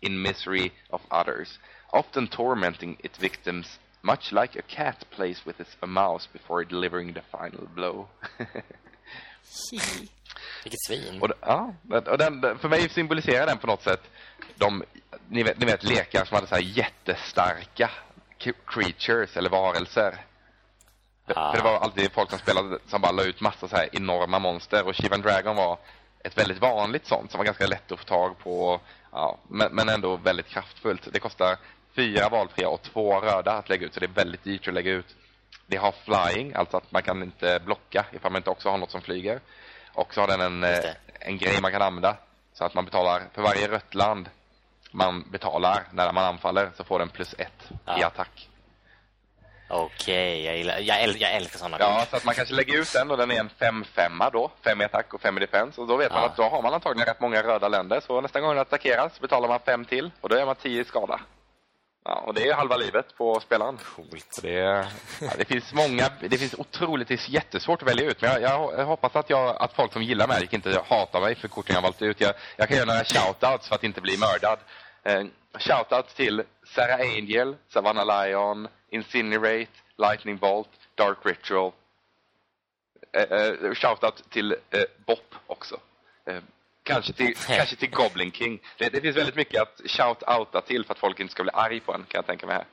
in misery of others, often tormenting its victims much like a cat plays with its, a mouse before delivering the final blow. [laughs] Vilket svin. och, ja, och den, för mig symboliserar den på något sätt de, ni vet, ni vet lekar som hade så här jättestarka creatures eller varelser. För- Ah. För det var alltid folk som spelade som bara la ut massa så här enorma monster och Shivan Dragon var ett väldigt vanligt sånt som var ganska lätt att få tag på. Ja, men, men ändå väldigt kraftfullt. Det kostar fyra valfria och två röda att lägga ut så det är väldigt dyrt att lägga ut. Det har flying, alltså att man kan inte blocka ifall man inte också har något som flyger. Och så har den en, eh, en grej man kan använda så att man betalar för varje rött land man betalar när man anfaller så får den plus ett i Ja. attack. Okej, jag, gillar, jag, äl, jag älskar sådana Ja, så att man kanske lägger ut den och den är en 5-5 då. 5 i attack och 5 i defense. Och då vet man Ja. att då har man antagligen rätt många röda länder. Så nästa gång den attackeras så betalar man 5 till. Och då är man 10 i skada. Ja, och det är halva livet på spelaren. Coolt. Det, ja, det finns många, det finns otroligt, det är jättesvårt att välja ut. Men jag, jag, jag hoppas att, jag, att folk som gillar Magic inte hatar mig för korten jag valt ut. Jag, jag kan göra några shoutouts för att inte bli mördad. Eh, shoutout till Sarah Angel, Savannah Lion, Incinerate, Lightning Bolt, Dark Ritual. Eh, eh, shoutout till eh, Bop också. Kanske, till, kanske till Goblin King. Det, det finns väldigt mycket att shout-outa till för att folk inte ska bli arg på en, kan jag tänka mig här.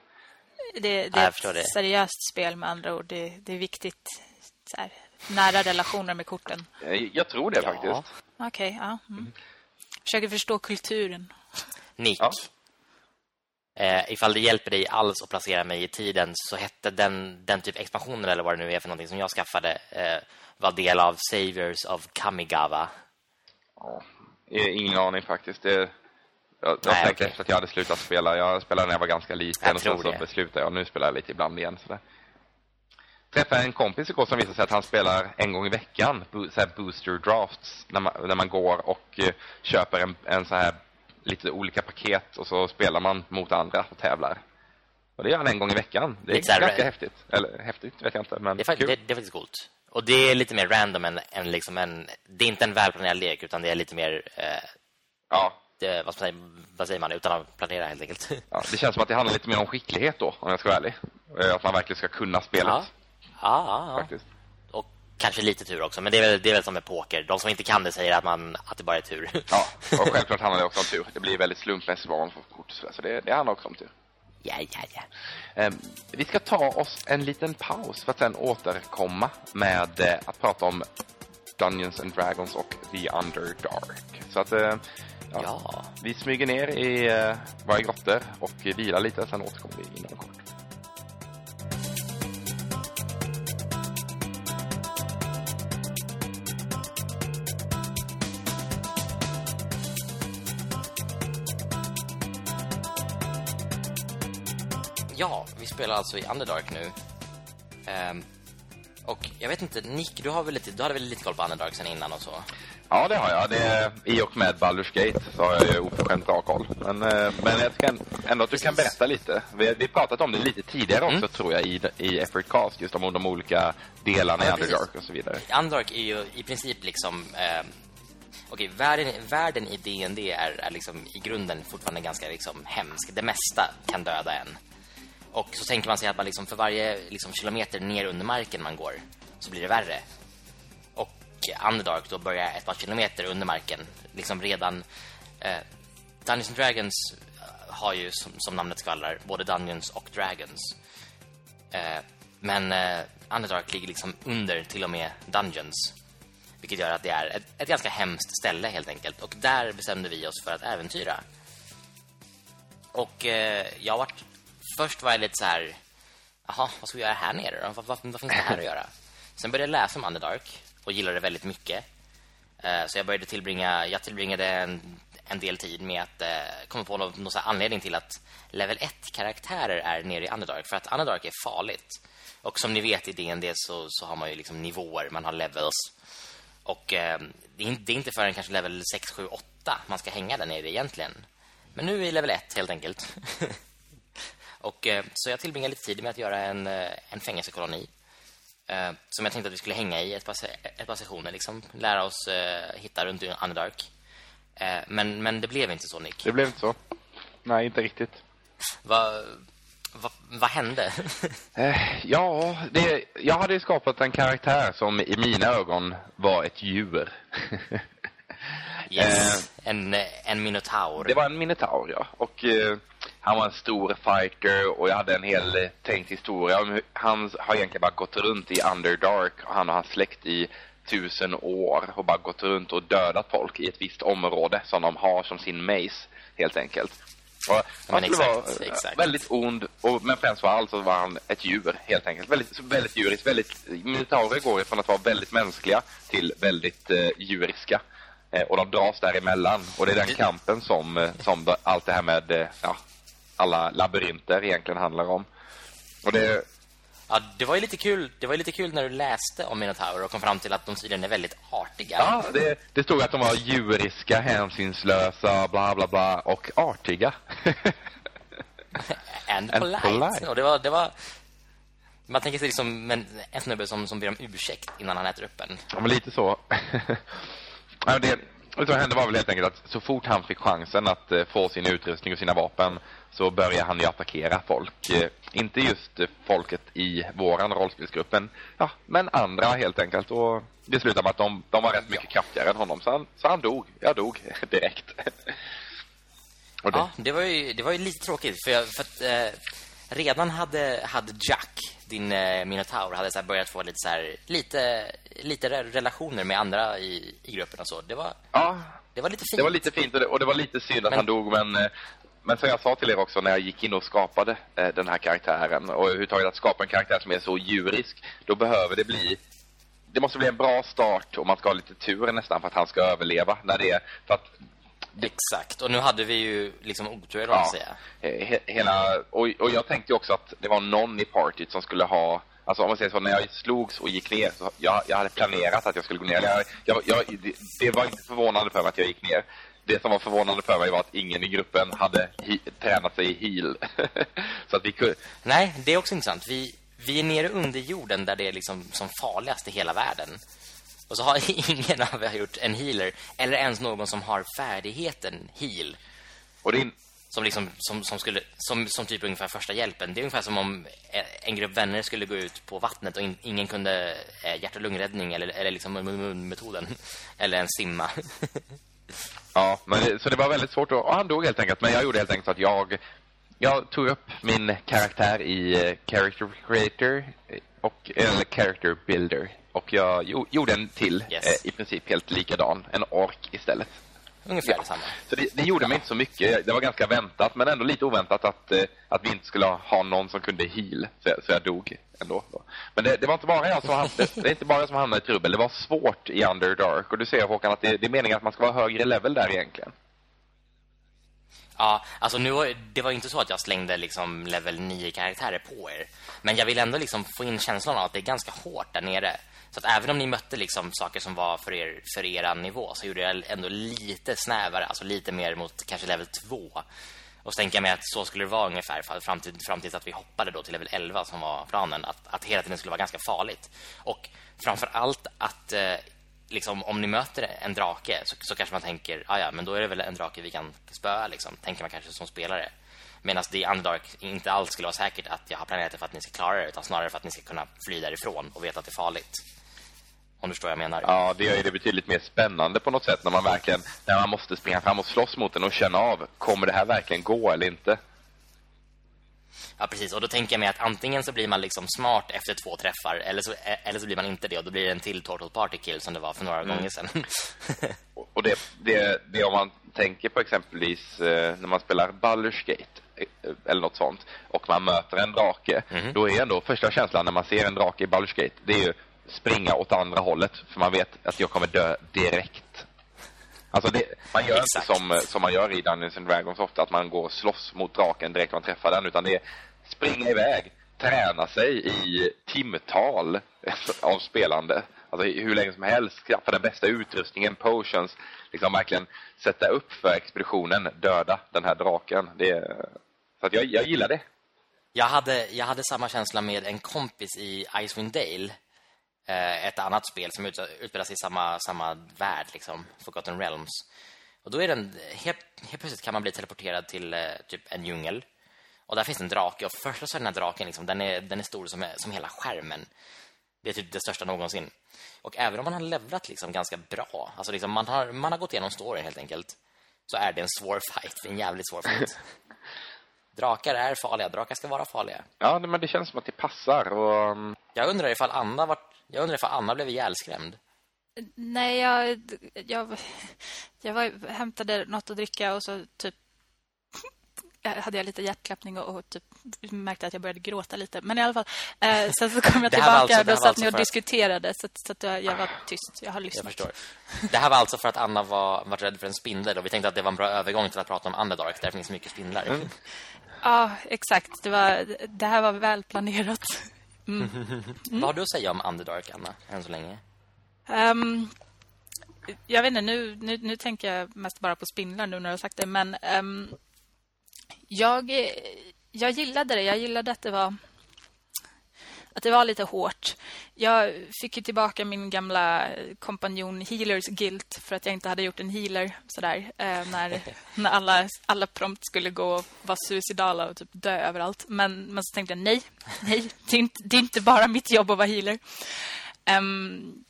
Det, det Ja, är jag ett det. seriöst spel med andra ord. Det, det är viktigt. Så här, nära relationer med korten. Eh, Jag tror det Ja. faktiskt. Okej, ja. Mm. Försöker förstå kulturen. Nick. Ja. Eh, ifall det hjälper dig alls att placera mig i tiden så hette den, den typ expansionen eller vad det nu är för någonting som jag skaffade eh, var del av Saviors of Kamigawa. Ja, eh, ingen aning faktiskt. Det, jag jag Nej, tänkte okej. efter att jag hade slutat spela. Jag spelade när jag var ganska liten Jag och sen så det. beslutade jag. Nu spelar jag lite ibland igen. Sådär. Träffade en kompis igår som visade sig att han spelar en gång i veckan bo- så här booster drafts när man, när man går och eh, köper en, en så här lite olika paket och så spelar man mot andra och tävlar. Och det gör han en gång i veckan. Det är ganska häftigt. Eller häftigt vet jag inte, men Det är, kul. det, det är faktiskt coolt. Och det är lite mer random än, än liksom en... Det är inte en välplanerad lek utan det är lite mer... Eh, Ja, det, vad, säga, vad säger man? Utan att planera helt enkelt. [laughs] ja, det känns som att det handlar lite mer om skicklighet då, om jag ska vara ärlig. Eh, Att man verkligen ska kunna spelet, Ja, ja, ja, ja. faktiskt. Och kanske lite tur också. Men det är väl, det är väl som med poker. De som inte kan det säger att, man, att det bara är tur. Ja, och [laughs] självklart handlar det också om tur. Det blir väldigt slumpmässigt vad man får kort så det, det handlar också om tur. Ja, ja, ja. Ehm, vi ska ta oss en liten paus för att sen återkomma med eh, att prata om Dungeons and Dragons och The Underdark. Så att, eh, ja, Ja. vi smyger ner i eh, våra grottor och vilar lite, sen återkommer vi inom kort. Ja, vi spelar alltså i Underdark nu. Ehm, och jag vet inte, Nick, du, har väl lite, du hade väl lite koll på Underdark sen innan och så? Ja, det har jag. Det, I och med Baldur's Gate så har jag ju oförskämt bra koll. Men, eh, men jag tycker ändå att du kan berätta lite. Vi har pratat om det lite tidigare också, Mm. tror jag, i, i Effort Cast. Just om de olika delarna Ja, i precis. Underdark och så vidare. Underdark är ju i princip liksom... Eh, Okej, världen, världen i D&D är, är liksom i grunden fortfarande ganska liksom hemsk. Det mesta kan döda en. Och så tänker man sig att man liksom för varje liksom kilometer ner under marken man går så blir det värre. Och Underdark då börjar ett par kilometer under marken. Liksom redan... Eh, Dungeons and Dragons eh, har ju som, som namnet skvallrar både Dungeons och Dragons. Eh, men eh, Underdark ligger liksom under till och med Dungeons. Vilket gör att det är ett, ett ganska hemskt ställe helt enkelt. Och där bestämde vi oss för att äventyra. Och eh, jag har varit först var jag lite så här Jaha, vad ska vi göra här nere då? Vad, vad, vad finns det här att göra? Sen började jag läsa om Underdark och gillade det väldigt mycket. Eh, så jag började tillbringa jag tillbringade en, en del tid med att eh, komma på någon, någon anledning till att level 1 karaktärer är nere i Underdark för att Underdark är farligt. Och som ni vet i D&D så, så har man ju liksom nivåer, man har levels. Och eh, det, är, det är inte förrän kanske level 6, 7, 8 man ska hänga där nere egentligen. Men nu är level 1 helt enkelt. [laughs] och eh, så jag tillbringade lite tid med att göra en eh, en fängelsekoloni. Eh, som jag tänkte att vi skulle hänga i ett par ett par sessioner liksom lära oss hitta runt Underdark. Men men det blev inte så Nick. Det blev inte så. Nej, inte riktigt. Vad vad, vad hände? [laughs] Ja, det, jag hade skapat en karaktär som i mina ögon var ett djur. [laughs] Yes, en, en minotaur. Det var en minotaur, ja. Och han var en stor fighter och jag hade en hel eh, tänkt historia. Han har egentligen bara gått runt i Underdark och han och hans släkt i tusen år och bara gått runt och dödat folk i ett visst område som de har som sin mace, helt enkelt. Och han skulle exakt, vara exakt. väldigt ond, och, men främst var allt så var han ett djur, helt enkelt. Väldigt, väldigt djuriskt. Väldigt, minotaurer går ifrån att vara väldigt mänskliga till väldigt eh, djuriska. Eh, och de dras däremellan. Och det är den kampen som, eh, som allt det här med eh, ja, alla labyrinter egentligen handlar om. Och det... Ja, det var ju lite kul. Det var lite kul när du läste om Minotaur och kom fram till att de tydligen är väldigt artiga. Ja, det, det stod att de var djuriska, hänsynslösa, bla bla bla och artiga. [laughs] And, And polite. polite. Och det var det var man tänker sig liksom men en snubbe som som ber om ursäkt innan han äter upp en. Ja, men lite så. [laughs] Ja, det, det som hände var väl helt enkelt att så fort han fick chansen att eh, få sin utrustning och sina vapen så började han ju attackera folk. Eh, inte just eh, folket i våran rollspelsgruppen, ja, men andra helt enkelt. Och det slutade med att de, de var rätt mycket kraftigare än honom. Så han, så han dog. Jag dog [laughs] direkt. det... Ja, det var, ju, det var ju lite tråkigt. För, jag, för att, eh, redan hade, hade Jack, din eh, Minotaur, hade så börjat få lite så här, lite, lite relationer med andra i, i gruppen och så. Det var, ja, det var lite fint. Det var lite fint och det, och det var lite synd att men, han dog, men... Eh, men som jag sa till er också när jag gick in och skapade eh, den här karaktären och överhuvudtaget att skapa en karaktär som är så djurisk, då behöver det bli det måste bli en bra start och man ska ha lite tur nästan för att han ska överleva när det är för att Exakt, och nu hade vi ju liksom otur, ja, säga. He hela, och, och jag tänkte också att det var någon i partiet som skulle ha Alltså om man säger så, när jag slogs och gick ner så jag, jag hade planerat att jag skulle gå ner. Jag, jag, jag, det, det var inte förvånande för mig att jag gick ner. Det som var förvånande för mig var att ingen i gruppen hade tränat sig i heal. [laughs] så att vi kunde... Nej, det är också intressant. Vi, vi är nere under jorden där det är liksom som farligast i hela världen. Och så har [laughs] ingen av er gjort en healer eller ens någon som har färdigheten heal. Och din som liksom som som skulle som som typ ungefär första hjälpen. Det är ungefär som om en grupp vänner skulle gå ut på vattnet och in, ingen kunde eh, hjärt- och lungräddning eller eller liksom metoden [laughs] eller en simma. [laughs] ja, men det, så det var väldigt svårt och han dog helt enkelt, men jag gjorde helt enkelt så att jag jag tog upp min karaktär i uh, character creator och eller character builder och jag gjorde en till yes. eh, i princip helt likadan, en ork istället. Ungefär ja. detsamma. Så det, det, gjorde mig inte så mycket. Det var ganska väntat, men ändå lite oväntat att, eh, att vi inte skulle ha någon som kunde heal. Så, jag, så jag dog ändå. Men det, det, var inte bara jag som hamnade, det är inte bara jag som hamnade i trubbel. Det var svårt i Underdark. Och du ser Håkan att det, det är meningen att man ska vara högre level där egentligen. Ja, alltså nu var, det var inte så att jag slängde liksom level 9 karaktärer på er. Men jag vill ändå liksom få in känslan av att det är ganska hårt där nere. Så att även om ni mötte liksom saker som var för er för er nivå så gjorde jag ändå lite snävare, alltså lite mer mot kanske level 2. Och så tänker jag mig att så skulle det vara ungefär fram till, fram till att vi hoppade då till level 11 som var planen. Att, att hela tiden skulle vara ganska farligt. Och framför allt att eh, liksom, om ni möter en drake så, så kanske man tänker, ah ja, men då är det väl en drake vi kan spöa liksom, tänker man kanske som spelare. Medan det i Underdark inte alls skulle vara säkert att jag har planerat det för att ni ska klara det utan snarare för att ni ska kunna fly därifrån och veta att det är farligt. Om du förstår vad jag menar. Ja, det gör det betydligt mer spännande på något sätt när man verkligen när man måste springa fram och slåss mot den och känna av kommer det här verkligen gå eller inte. Ja, precis. Och då tänker jag mig att antingen så blir man liksom smart efter två träffar eller så, eller så blir man inte det och då blir det en till Total Party Kill som det var för några mm. gånger sedan. [laughs] och det, det, det om man tänker på exempelvis eh, när man spelar Baldur's Gate eh, eller något sånt och man möter en drake, Mhm. då är ändå första känslan när man ser en drake i Baldur's Gate, det är ju springa åt andra hållet för man vet att jag kommer dö direkt. Alltså det, man gör Exakt. inte som, som man gör i Dungeons and Dragons ofta, att man går och slåss mot draken direkt när man träffar den, utan det är springa iväg, träna sig i timtal [laughs] av spelande. Alltså hur länge som helst, skaffa den bästa utrustningen, potions, liksom verkligen sätta upp för expeditionen, döda den här draken. Det så att jag, jag gillar det. Jag hade, jag hade samma känsla med en kompis i Icewind Dale. Eh, ett annat spel som ut, utspelar sig i samma, samma värld, liksom, Forgotten Realms. Och då är den, helt, helt plötsligt kan man bli teleporterad till eh, typ en djungel. Och där finns en drake. Och första så är den här draken, liksom, den, är, den är stor som, som hela skärmen. Det är typ det största någonsin. Och även om man har levlat liksom ganska bra, alltså liksom man, har, man har gått igenom storyn helt enkelt, så är det en svår [laughs] fight. Det är en jävligt svår fight. Drakar är farliga, drakar ska vara farliga. Ja, men det känns som att det passar och... um, Jag undrar ifall Anna var, jag undrar ifall Anna blev ihjälskrämd. Nej, jag, jag, jag var, hämtade något att dricka och så typ hade jag lite hjärtklappning och, och typ märkte att jag började gråta lite. Men i alla fall, eh, sen så kom jag [laughs] tillbaka alltså- och då satt ni alltså och för att- diskuterade så, så att jag, jag var tyst. Jag har Jag lyssnat. förstår. Det här var alltså för att Anna var, var rädd för en spindel och vi tänkte att det var en bra övergång till att prata om Underdark där det finns mycket spindlar. Ja, exakt. Det, var, det här var väl planerat. Vad har du att säga om Underdark, Anna, än så länge? Ehm, jag vet inte, nu, nu, nu tänker jag mest bara på spindlar nu när du har sagt det. Men ehm, jag, jag gillade det. Jag gillade att det var det var lite hårt. Jag fick ju tillbaka min gamla kompanjon Healers Guilt för att jag inte hade gjort en healer sådär. Eh, när [laughs] när alla, alla prompt skulle gå och vara suicidala och typ dö överallt. Men, men så tänkte jag nej, nej det, är inte, det är inte bara mitt jobb att vara healer. Ehm,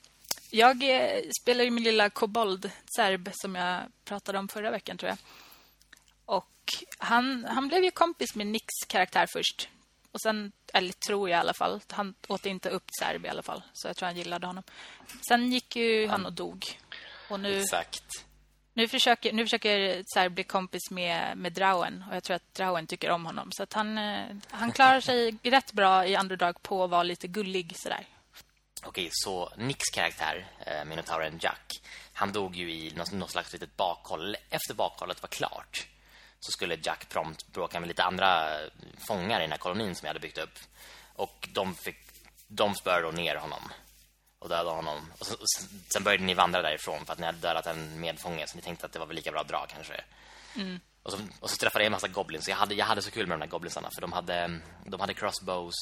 jag eh, spelar ju min lilla kobold serb som jag pratade om förra veckan tror jag. Och han, han blev ju kompis med Nicks karaktär först. Och sen, eller tror jag i alla fall. Han åt inte upp serb i alla fall. Så jag tror han gillade honom. Sen gick ju han och dog. Och nu, Exakt. nu försöker, nu försöker Serb bli kompis med, med Drauen. Och jag tror att Drauen tycker om honom. Så att han, eh, han klarar sig [laughs] rätt bra i Underdog på att vara lite gullig sådär. Okej, så Nicks karaktär, eh, Minotauren Jack, han dog ju i något, något slags litet bakhåll. Efter bakhållet var klart så skulle Jack prompt bråka med lite andra eh, fångar i den här kolonin som jag hade byggt upp. Och de fick de spörde då ner honom och dödade honom. Och, så, sen- började ni vandra därifrån för att ni hade dödat en medfånge så ni tänkte att det var väl lika bra att dra kanske. Och så, och så träffade jag en massa goblins. Jag hade, jag hade så kul med de där goblinsarna för de hade, de hade crossbows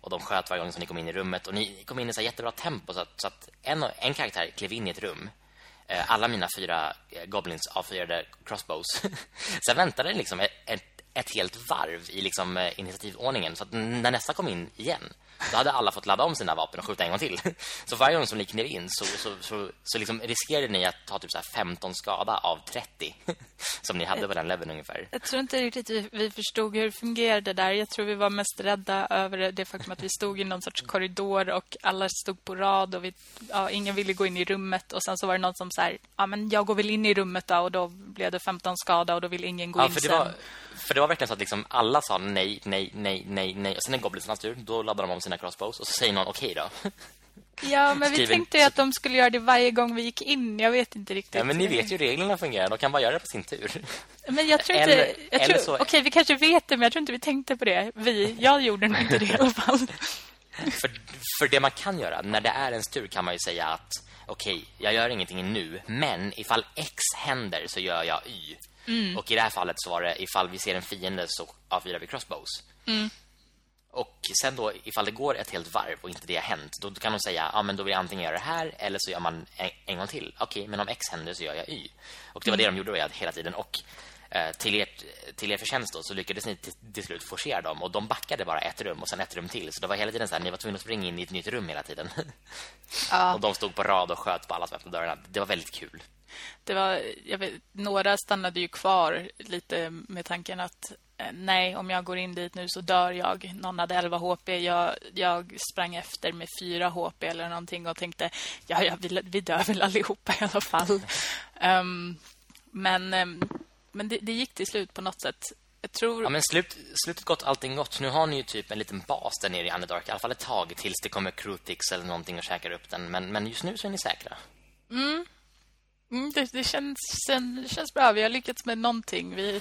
och de sköt varje gång som ni kom in i rummet. Och ni kom in i så jättebra tempo så att, så att en, en karaktär klev in i ett rum. Eh, alla mina fyra eh, goblins avfyrade crossbows. [laughs] Sen väntade det liksom ett, ett, helt varv i liksom eh, initiativordningen. Så att när nästa kom in igen då hade alla fått ladda om sina vapen och skjuta en gång till. Så varje gång som ni klev in så, så, så, så liksom riskerade ni att ta typ så här 15 skada av 30 [laughs] som ni hade på den leveln ungefär. Jag tror inte riktigt vi, vi förstod hur det fungerade där. Jag tror vi var mest rädda över det, faktum att vi stod i någon sorts korridor och alla stod på rad och vi, ja, ingen ville gå in i rummet. Och sen så var det någon som så här, ja men jag går väl in i rummet då och då blev det 15 skada och då vill ingen gå Ja, in för det sen. var för det var verkligen så att liksom alla sa nej, nej, nej, nej, nej. Och sen är goblinsarnas tur, då laddar de om sina crossbows och så säger någon okej då. Ja, men vi skriven- tänkte ju att de skulle göra det varje gång vi gick in. Jag vet inte riktigt. Ja, men ni vet ju hur reglerna fungerar. De kan bara göra det på sin tur. Men jag tror inte... Eller- jag tror, så- Okej, vi kanske vet det, men jag tror inte vi tänkte på det. Vi, jag gjorde nog inte det i alla fall. För, för det man kan göra, när det är ens tur kan man ju säga att okej, jag gör ingenting nu, men ifall X händer så gör jag Y. Och i det här fallet så var det ifall vi ser en fiende så avfyrar vi crossbows. Och sen då, ifall det går ett helt varv och inte det har hänt, då kan de säga, ja men då vill jag antingen göra det här eller så gör man en, en gång till. Okej, men om X händer så gör jag Y. Och det var det de gjorde då hela tiden. Och eh, till, er, till er förtjänst då så lyckades ni till, till slut forcera dem. Och de backade bara ett rum och sen ett rum till. Så det var hela tiden så här, ni var tvungna att springa in i ett nytt rum hela tiden. Ja. [laughs] och de stod på rad och sköt på alla som öppnade dörrarna. Det var väldigt kul. Det var, vet, några stannade ju kvar lite med tanken att eh, nej, om jag går in dit nu så dör jag. Någon hade 11 HP. Jag, jag sprang efter med 4 HP eller någonting och tänkte ja, ja vi, vi dör väl allihopa i alla fall. [laughs] Ehm, men ehm, men det, det gick till slut på något sätt. Jag tror... Ja, men slut, slutet gott, allting gott. Nu har ni ju typ en liten bas där nere i Underdark. I alla fall ett tag tills det kommer Crutix eller någonting och käkar upp den. Men, men just nu så är ni säkra. Mm. Mm, det, det, känns, det känns bra. Vi har lyckats med någonting. Vi,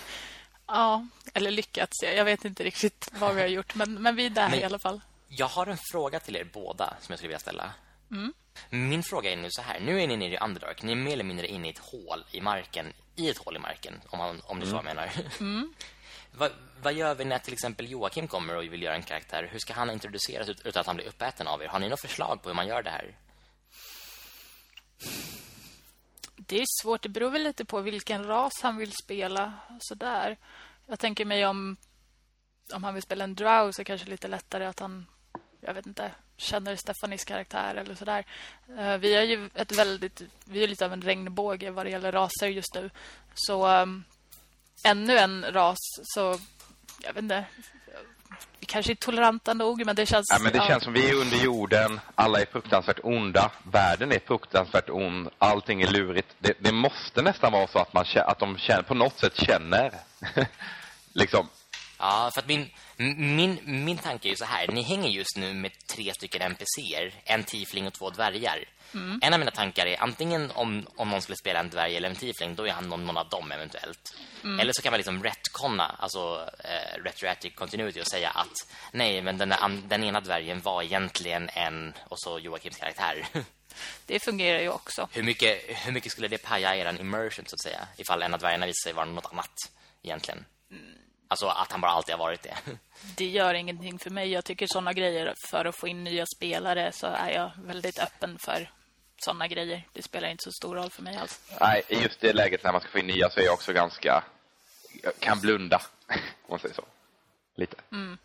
ja, eller lyckats. Jag vet inte riktigt vad vi har [laughs] gjort. Men, men vi är där men, i alla fall. Jag har en fråga till er båda som jag skulle vilja ställa. Mm. Min fråga är nu så här. Nu är ni nere i Underdark. Ni är mer eller mindre inne i ett hål i marken. I ett hål i marken, om, man, om ni mm. så menar. [laughs] Mm. vad, vad gör vi när till exempel Joakim kommer och vill göra en karaktär? Hur ska han introduceras utan att han blir uppäten av er? Har ni något förslag på hur man gör det här? Det är svårt. Det beror väl lite på vilken ras han vill spela. Sådär. Jag tänker mig om, om han vill spela en drow så kanske lite lättare att han jag vet inte, känner Stefanis karaktär eller sådär. Eh, vi är ju ett väldigt, vi är lite av en regnbåge vad det gäller raser just nu. Så um, ännu en ras så jag vet inte. Vi kanske är toleranta nog men det känns ja, men det ja. känns som vi är under jorden. Alla är fruktansvärt onda. Världen är fruktansvärt ond. Allting är lurigt. Det, det måste nästan vara så att man att de känner, på något sätt känner. [laughs] Liksom. Ja, för att min, min, min tanke är ju så här. Ni hänger just nu med tre stycken NPCer. En tiefling och två dvärgar. Mm. En av mina tankar är antingen om, om någon skulle spela en dvärg eller en tiefling. Då är han någon, någon av dem eventuellt. Mm. Eller så kan man liksom retconna, alltså eh, retroactive continuity och säga att nej, men den, den ena dvärgen var egentligen en och så Joakims karaktär. [laughs] Det fungerar ju också. Hur mycket, hur mycket skulle det paja er immersion så att säga? Ifall en av dvärgarna visar sig vara något annat egentligen. Mm. Alltså att han bara alltid har varit det. [laughs] Det gör ingenting för mig. Jag tycker såna grejer för att få in nya spelare så är jag väldigt öppen för såna grejer. Det spelar inte så stor roll för mig alls. Nej, i just det läget när man ska få in nya så är jag också ganska jag kan blunda [laughs] om man säger så. Lite. Mm.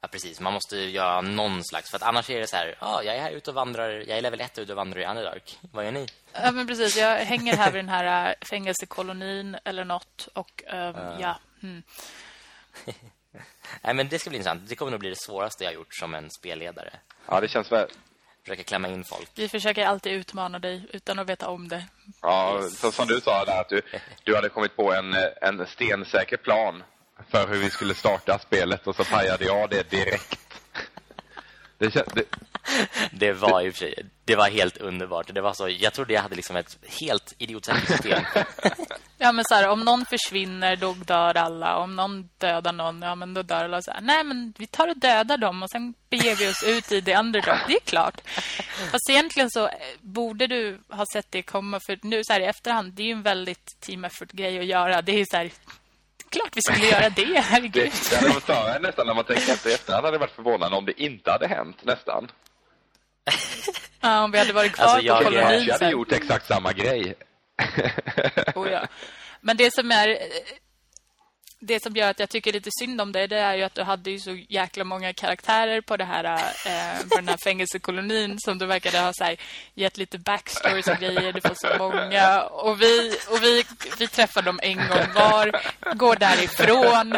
Ja, precis. Man måste göra någon slags... För att annars är det så här... Ja, ah, jag är här ute och vandrar... Jag är level 1 ute och vandrar i Underdark. Vad är ni? Ja, men precis. Jag hänger här vid den här äh, fängelsekolonin eller något. Och um, uh. ja... Mm. [laughs] Nej, men det ska bli intressant. Det kommer nog bli det svåraste jag gjort som en spelledare. Ja, det känns väl... Försöka klämma in folk. Vi försöker alltid utmana dig utan att veta om det. Ja, yes. så som du sa där att du, du hade kommit på en, en stensäker plan för hur vi skulle starta spelet och så pajade jag det direkt. Det, det, det var ju sig, det var helt underbart. Det var så jag trodde jag hade liksom ett helt idiotsäkert system. Ja, men så här, om någon försvinner, då dör alla. Om någon dödar någon, ja, men då dör alla. Så här, Nej, men vi tar och dödar dem och sen beger vi oss ut i det underdog. Det är klart. Fast egentligen så eh, borde du ha sett det komma. För nu så här i efterhand, det är ju en väldigt team effort-grej att göra. Det är så här, klart vi skulle göra det, herregud. Det, det hade nästan när man tänker efter efterhand hade det varit förvånande om det inte hade hänt, nästan. [laughs] Ja, om vi hade varit kvar alltså, jag, på kolonin. Jag hade gjort exakt samma grej. [laughs] oh ja. Men det som är det som gör att jag tycker lite synd om det, det är ju att du hade ju så jäkla många karaktärer på det här eh, på den här [laughs] fängelsekolonin som du verkade ha så här, gett lite backstories och grejer. Det får så många och vi och vi vi träffar dem en gång var, går därifrån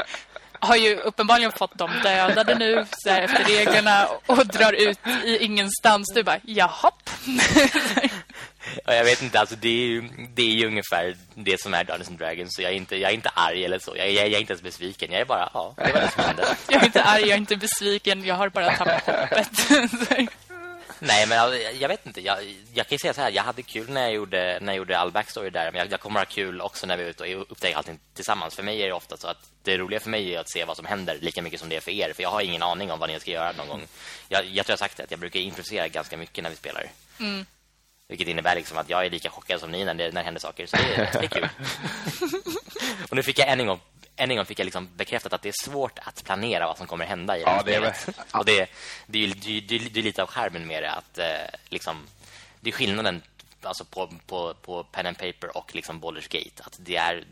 har ju uppenbarligen fått dem dödade nu så här, efter reglerna och drar ut i ingenstans. Du bara, jaha. Ja, jag vet inte, alltså det är ju, det är ju ungefär det som är Dungeons Dragons. Så jag är inte, jag är inte arg eller så. Jag, jag, jag är inte ens besviken. Jag är bara, ja, det var det som hände. Jag är inte arg, jag är inte besviken. Jag har bara tappat hoppet. Nej, men jag, jag, vet inte. Jag, jag kan ju säga så här, jag hade kul när jag gjorde, när jag gjorde all backstory där. Men jag, jag kommer ha kul också när vi är ute och upptäcker allting tillsammans. För mig är det ofta så att det roliga för mig är att se vad som händer lika mycket som det är för er. För jag har ingen aning om vad ni ska göra någon gång. Jag, jag tror jag sagt det, att jag brukar improvisera ganska mycket när vi spelar. Mm. Vilket innebär liksom att jag är lika chockad som ni när det, när det händer saker. Så det, det är kul. [laughs] och nu fick jag än en gång än en gång fick jag liksom bekräftat att det är svårt att planera vad som kommer hända i ja, det är [laughs] Och det, det, är, det, det, det är lite av skärmen med det att eh, liksom det är skillnaden alltså på, på, på pen and paper och liksom Baldur's Gate att det är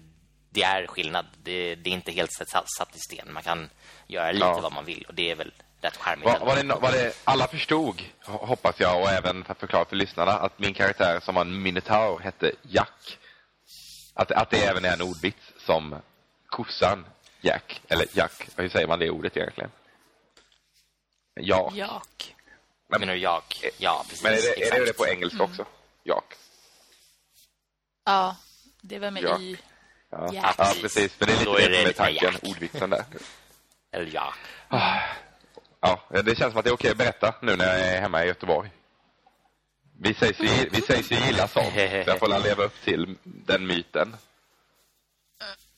det är skillnad. Det, det är inte helt satt, satt i sten. Man kan göra lite ja. vad man vill och det är väl rätt charmigt. Var, var, det, var det, alla förstod, hoppas jag, och även för att förklara för lyssnarna, att min karaktär som var en minotaur hette Jack. Att, att det även är en ordvits som kossan Jack, eller Jack, hur säger man det ordet egentligen? Jak. Jak. Men, menar du Jak? Ja, precis. Men är det, är det, det på engelska mm. också? Jak. Ja, det var med Jak. i. Ja, Ja, ja precis. precis. För det är lite det är det lite tanken, ordvitsen där. Eller ja. Ja, det känns som att det är okej att berätta nu när jag är hemma i Göteborg. Vi sägs ju, vi sägs ju gilla sånt, [laughs] så jag får leva upp till den myten.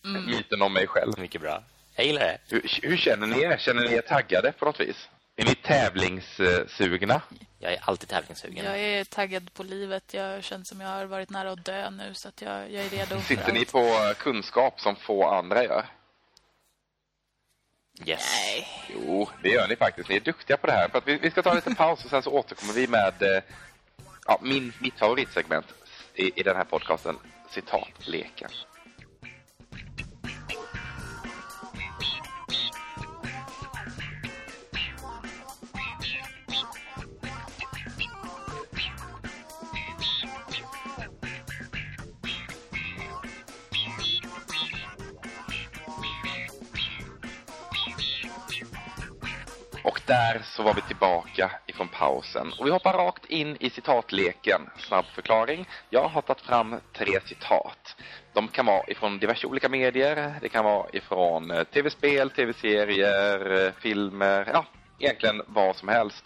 Myten om mig själv. Mycket bra. Jag gillar det. Hur, hur känner ni er? Känner ni er taggade på något vis? Är ni tävlingssugna? Jag är alltid tävlingssugen. Jag är taggad på livet. Jag känner som jag har varit nära att dö nu så att jag, jag är redo Sitter ni på kunskap som få andra gör? Yes. Nej. Jo, det gör ni faktiskt. Ni är duktiga på det här. För att vi, vi ska ta en liten paus och sen så återkommer vi med eh, ja, min, mitt favoritsegment i, i den här podcasten, citatleken. Där så var vi tillbaka ifrån pausen. Och vi hoppar rakt in i citatleken. Snabb förklaring. Jag har tagit fram tre citat. De kan vara ifrån diverse olika medier. Det kan vara ifrån eh, tv-spel, tv-serier, eh, filmer. Ja, egentligen vad som helst.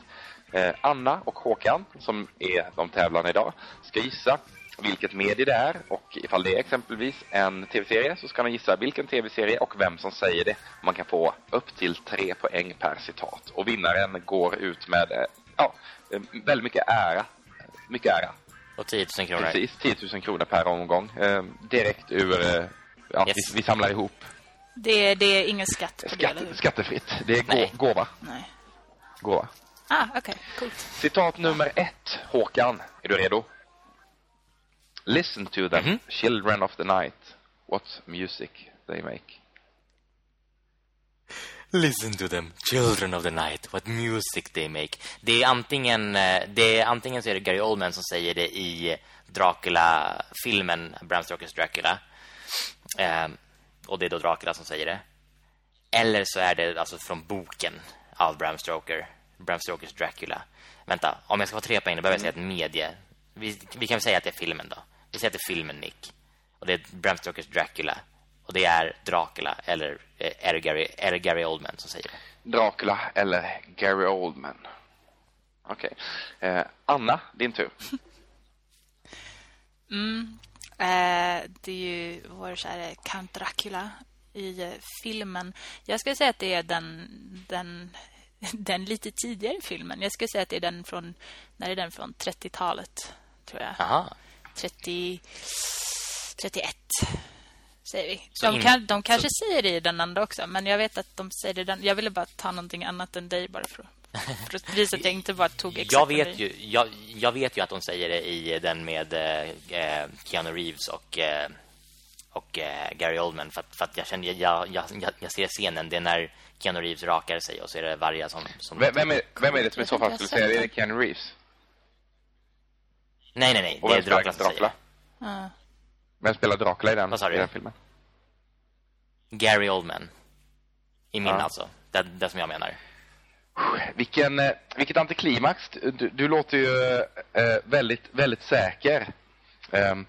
Eh, Anna och Håkan, som är de tävlande idag, ska gissa vilket medie det är och ifall det är exempelvis en tv-serie så ska man gissa vilken tv-serie och vem som säger det. Man kan få upp till tre poäng per citat och vinnaren går ut med eh, ja, eh, väldigt mycket ära. Mycket ära. Och 10 000 kronor. Precis, 10 000 kronor per omgång. Eh, direkt ur, eh, ja, Yes. vi, vi samlar ihop. Det, det är ingen skatt på det, Skatt, hur? skattefritt. Det är Nej. gå, gåva. Nej. gåva. Ah, okej. Coolt. Citat nummer ett, Håkan. Är du redo? Listen to them, Mhm. children of the night. What music they make. Listen to them, children of the night, what music they make. Det är antingen, eh, det är antingen så är det Gary Oldman som säger det i Dracula-filmen, Bram Stokers Dracula. Eh, och det är då Dracula som säger det. Eller så är det alltså från boken av Bram Stoker, Bram Stokers Dracula. Vänta, om jag ska få tre poäng då behöver jag säga ett medie. Vi, vi kan väl säga att det är filmen då. Vi är filmen Nick. Och det är Bram Stokers Dracula. Och det är Dracula eller eh, är det Gary, är det Gary Oldman som säger det? Dracula eller Gary Oldman. Okej. Eh, Anna, din tur. [laughs] Eh, det är ju vår kära Count Dracula i eh, filmen. Jag skulle säga att det är den, den, [laughs] den lite tidigare filmen. Jag skulle säga att det är den från, när är den från 30-talet, tror jag. Aha. 30, 31 säger vi. Så De, in- kan, de kanske så- säger det i den andra också, men jag vet att de säger det den. Jag ville bara ta någonting annat än dig bara för för att visa att jag inte bara tog exakt Jag vet, ju, jag, jag vet ju att de säger det i den med eh, eh, Keanu Reeves och, eh, och eh, Gary Oldman. För att, för att jag, känner, jag, jag, jag, jag ser scenen, det är när Keanu Reeves rakar sig och så är det varje som... som Vem, vem, är, vem är det som i så fall skulle säga det? Är det Keanu Reeves? Nej, nej, nej. Och Det är Dracula som säger Dracula? det. Vem spelar Dracula i den, i den filmen? Gary Oldman. I min Ja. alltså. Det, det som jag menar. Vilken, eh, vilket antiklimax. Du, du låter ju eh, väldigt, väldigt säker. Ehm,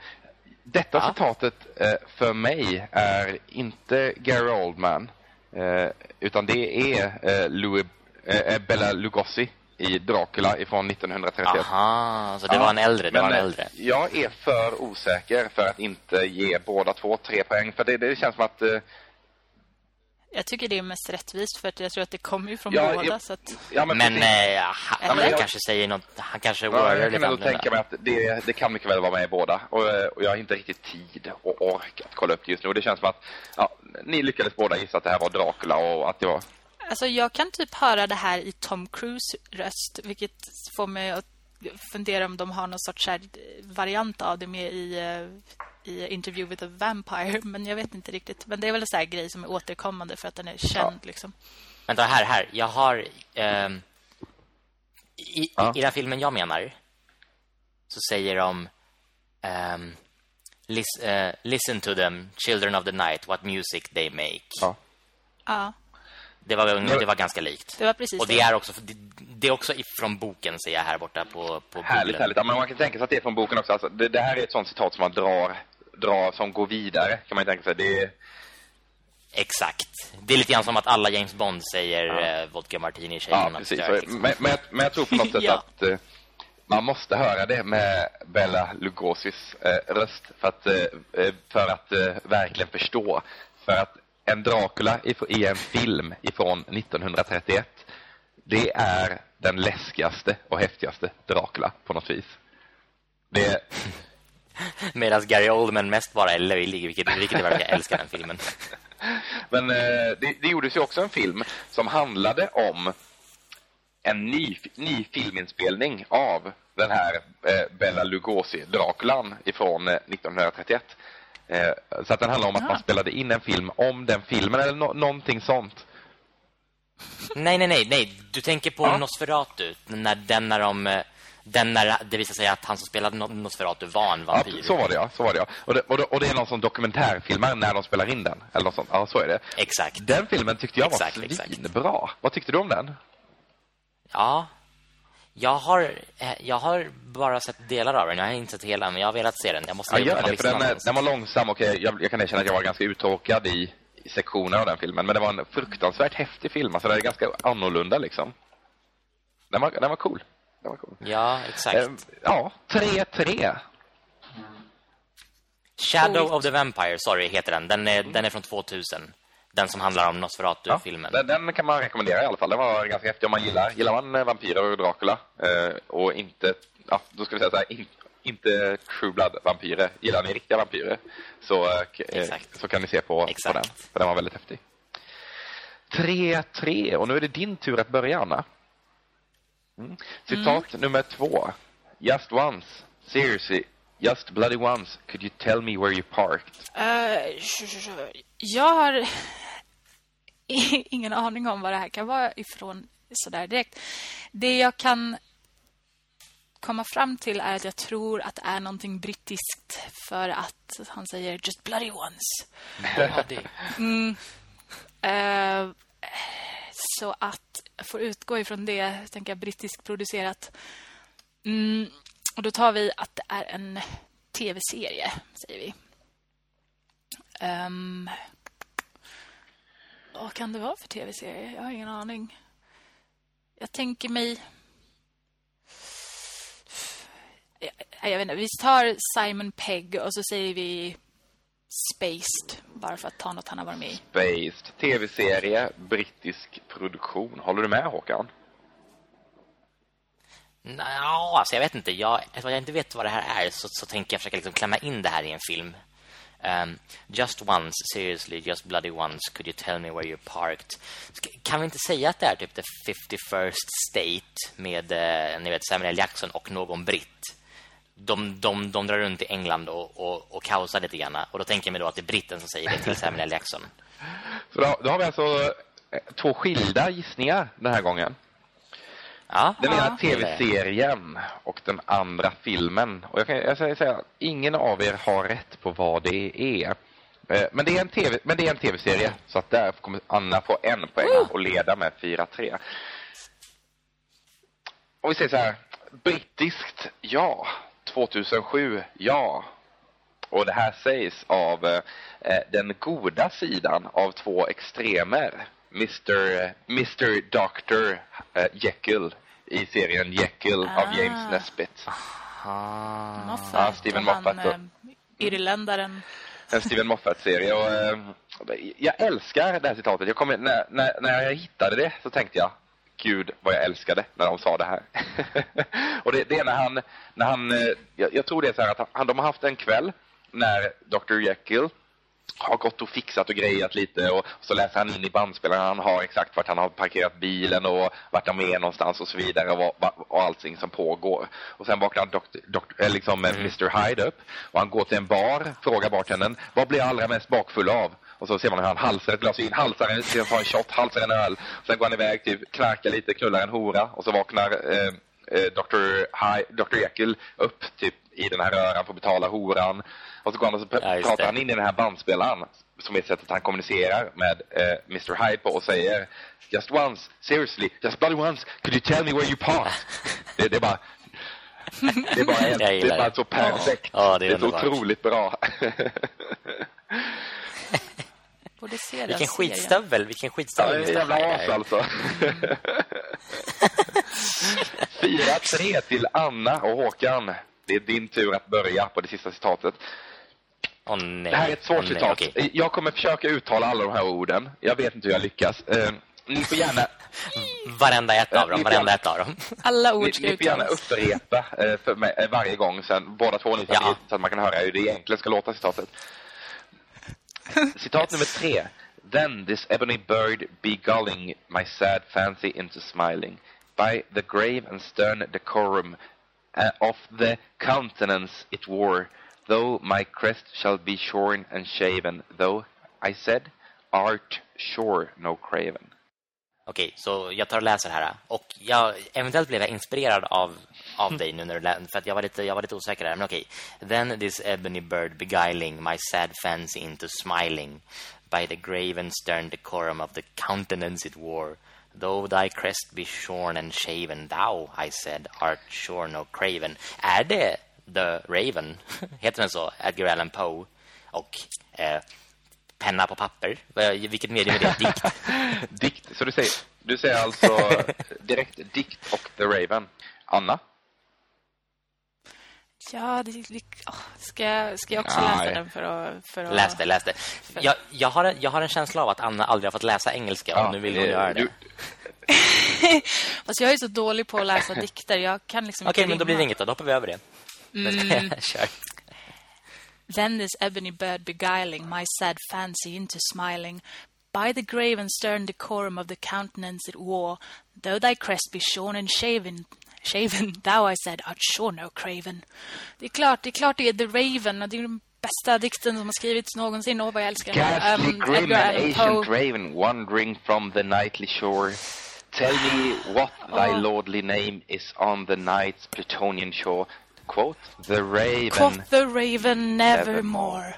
detta Ja. citatet eh, för mig är inte Gary Oldman. Eh, utan det är eh, Louis, eh, Bella Lugosi i Dracula ifrån 1931. Aha, så det Ja, var en äldre. Det men, var en eh, äldre. Jag är för osäker för att inte ge båda två tre poäng. För det, det känns som att... eh, Jag tycker det är mest rättvist för att jag tror att det kommer ju från Ja, båda. jag- Så att, ja, men, Men eh, han, Ja, men jag- kanske säger något... Han kanske Ja, wordar jag kan ändå tänka mig att det, det kan mycket väl vara med i båda. Och, eh, och jag har inte riktigt tid och ork att kolla upp det just nu. Och det känns som att ja, ni lyckades båda gissa att det här var Dracula och att det var... alltså jag kan typ höra det här i Tom Cruise röst, vilket får mig att fundera om de har någon sorts här variant av det med i, eh, i Interview with a Vampire. Men jag vet inte riktigt. Men det är väl en sån här grej som är återkommande för att den är känd. Liksom. Vänta, här, här. Jag har... ehm, i, Ja. I den filmen jag menar så säger de ehm, lis, eh, Listen to them, children of the night, what music they make. Ja. Ja, Det, var, det var ganska likt. det var precis Och det är också, det, det är också från boken, ser jag här borta på, på Härligt, härligt. Ja, men man kan tänka sig att det är från boken också. Alltså, det, det här är ett sånt citat som man drar dra, som går vidare kan man tänka sig. Det är... Exakt. Det är lite grann som att alla James Bond säger ja. eh, vodka martini Ja, precis. Så, liksom. men, men, men, jag tror på något [laughs] sätt ja. att eh, man måste höra det med Bella Lugosis eh, röst för att, eh, eh för att eh, verkligen förstå. För att en Dracula i, en film ifrån 1931 det är den läskigaste och häftigaste Dracula på något vis. Det [laughs] Medan Gary Oldman mest bara är löjlig, vilket, vilket jag verkar älska den filmen. [laughs] Men eh, det, det gjordes ju också en film som handlade om en ny, ny filminspelning av den här eh, Bella Lugosi, Draculan, ifrån eh, 1931. Eh, så att den handlar om att ja. man spelade in en film om den filmen eller no någonting sånt. Nej, nej, nej, nej. Du tänker på ja. Nosferatu, när, den när de eh, den när det visar sig att han som spelade Nosferatu var en vampyr. Ja, så var det ja, så var det ja. Och det, och det, och det är någon sån dokumentärfilmare när de spelar in den eller något sånt. Ja, så är det. Exakt. Den filmen tyckte jag exakt, var svinbra. Vad tyckte du om den? Ja. Jag har eh, jag har bara sett delar av den. Jag har inte sett hela, men jag har velat se den. Jag måste ja, gör det, för den, den var långsam och jag, jag kan erkänna att jag var ganska uttråkad i, i sektioner av den filmen, men det var en fruktansvärt häftig film. Alltså det är ganska annorlunda liksom. Den var den var cool. Ja, exakt. Eh, ja, 3-3. Shadow of the Vampire, sorry, heter den. Den är, mm. den är från 2000. Den som handlar om Nosferatu-filmen. Ja, den, den, kan man rekommendera i alla fall. Den var ganska häftig om man gillar. Gillar man eh, vampyrer och Dracula eh, och inte, ja, då ska vi säga så här, in, inte True Blood-vampyrer. Gillar ni riktiga vampyrer så, eh, så kan ni se på, på den. För den var väldigt häftig. 3-3 och nu är det din tur att börja, Anna. Mm. Citat mm. nummer två. Just once. Seriously. Just bloody once. Could you tell me where you parked? Uh, jag har [laughs] ingen aning om vad det här kan vara ifrån sådär direkt. Det jag kan komma fram till är att jag tror att det är någonting brittiskt för att han säger just bloody once. mm. Uh, så att jag får utgå ifrån det, tänker jag, brittiskt producerat. Mm, och då tar vi att det är en tv-serie, säger vi. Um, vad kan det vara för tv-serie? Jag har ingen aning. Jag tänker mig... Jag, jag vet inte, vi tar Simon Pegg och så säger vi Spaced, bara för att ta något han har varit med i. Spaced, tv-serie, brittisk produktion. Håller du med Håkan? Nej, alltså jag vet inte. Jag, eftersom jag inte vet vad det här är så, så tänker jag försöka liksom klämma in det här i en film. Um, just once, seriously, just bloody once Could you tell me where you parked Kan vi inte säga att det är typ the 51st state Med, uh, ni vet, Samuel Jackson och någon britt de, de, de drar runt i England och, och, och kaosar lite grann. Och då tänker jag mig då att det är britten som säger det till Samuel Jackson. [laughs] Så då, då har vi alltså eh, två skilda gissningar den här gången. Ja, den ena tv-serien och den andra filmen. Och jag kan jag säga, säga ingen av er har rätt på vad det är. Eh, men det är en tv men det är en tv-serie så att där kommer Anna få en poäng och leda med 4-3. Och vi säger så här, brittiskt ja. 2007, ja. Och det här sägs av eh, den goda sidan av två extremer. Mr. Mr. Dr. Jekyll i serien Jekyll ah. av James Nesbitt. Moffat. Ja, Steven Moffat. Han, eh, irländaren. En Steven Moffat-serie. Och, eh, jag älskar det här citatet. Jag kommer, när, när, när jag hittade det så tänkte jag gud vad jag älskade när de sa det här. [laughs] och det, det, är när han, när han eh, jag, jag, tror det är så här att han, de har haft en kväll när Dr. Jekyll har gått och fixat och grejat lite och så läser han in i bandspelaren han har exakt vart han har parkerat bilen och vart de är någonstans och så vidare och, och allting som pågår. Och sen vaknar doktor, doktor, eh, liksom mm. Mr. Hyde upp och han går till en bar, frågar bartendern, vad blir jag allra mest bakfull av? Och så ser man hur han halsar ett glas vin, halsar en, en shot, halsar en öl. Sen går han iväg, typ, knarkar lite, knullar en hora. Och så vaknar eh, eh Dr. High, Dr. Jekyll upp typ i den här röran för att betala horan. Och så går han och så ja, pratar han in i den här bandspelaren som är sättet han kommunicerar med eh, Mr. Hyde på och säger Just once, seriously, just bloody once, could you tell me where you parked? [laughs] det, det är bara Det är bara, helt, det är bara så perfekt. Ja, det är, det är så otroligt bra. [laughs] Borde se den vilken serien. skitstövel, vilken skitstövel. Ja, jävla as alltså. [laughs] 4-3 till Anna och Håkan. Det är din tur att börja på det sista citatet. Åh nej. Det här är ett svårt nej, citat. okej. Jag kommer försöka uttala alla de här orden. Jag vet inte hur jag lyckas. Eh, ni får gärna, [laughs] Varenda ett av dem, Ni- varenda ett av dem. Alla ni, ord ska ni får gärna upprepa eh, för mig, eh, varje gång sen, båda två ni Ja. så att man kan höra hur det egentligen ska låta citatet. [laughs] Citat nummer tre. Then this ebony bird begulling my sad fancy into smiling by the grave and stern decorum uh, of the countenance it wore, though my crest shall be shorn and shaven, though I said, art sure no craven. Okej, så jag tar och läser här. Och jag, eventuellt blev jag inspirerad av, av dig nu när du läste, För att jag var lite, jag var lite osäker där. Men okej. Then this ebony bird beguiling my sad fancy into smiling by the grave and stern decorum of the countenance it wore. Though thy crest be shorn and shaven, thou, I said, art sure no craven. Är det The Raven? [laughs] Heter den så? Edgar Allan Poe. Och eh, penna på papper. Vilket medium är det? [laughs] Dikt? Dikt, så du säger, du säger alltså [laughs] direkt dikt och The Raven. Anna? Ja, det, det, åh, ska, jag, ska jag också Nej. läsa den för att... För att Läs det, läs det. Jag, jag, har en, jag har en känsla av att Anna aldrig har fått läsa engelska och nu vill hon göra det. [laughs] Fast jag är så dålig på att läsa [laughs] dikter. Jag kan liksom Okej, inte men då blir det inget då. Då hoppar vi över det. Mm. [laughs] Kör. Then this ebony bird beguiling my sad fancy into smiling by the grave and stern decorum of the countenance it wore, though thy crest be shorn and shaven, shaven, thou I said art sure no craven. Det är klart, det är klart det är The Raven och det är den bästa dikten som har skrivits någonsin. Åh, vad jag älskar den. Um, grim and ancient raven wandering from the nightly shore. Tell me what thy Oh. lordly name is on the night's Plutonian shore. Quote, the raven. Quoth the Raven nevermore.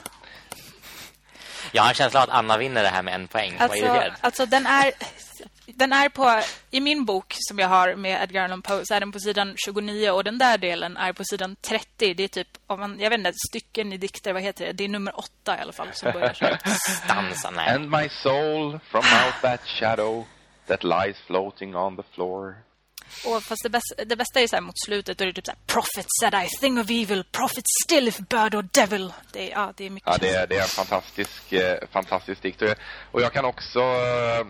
Jag har en känsla att Anna vinner det här med en poäng. Alltså, alltså den är den är på i min bok som jag har med Edgar Allan Poe så är den på sidan 29 och den där delen är på sidan 30. Det är typ om man jag vet inte stycken i dikter vad heter det? Det är nummer åtta i alla fall som börjar så. Stansa, nej. And my soul from out that shadow that lies floating on the floor. Och fast det bästa, det bästa är så här mot slutet då är det typ så här prophet said I thing of evil prophet still if bird or devil. Det är ja, det är mycket. Ja, det är, det är en fantastisk, eh, fantastisk dikt. Och- Och jag kan också eh,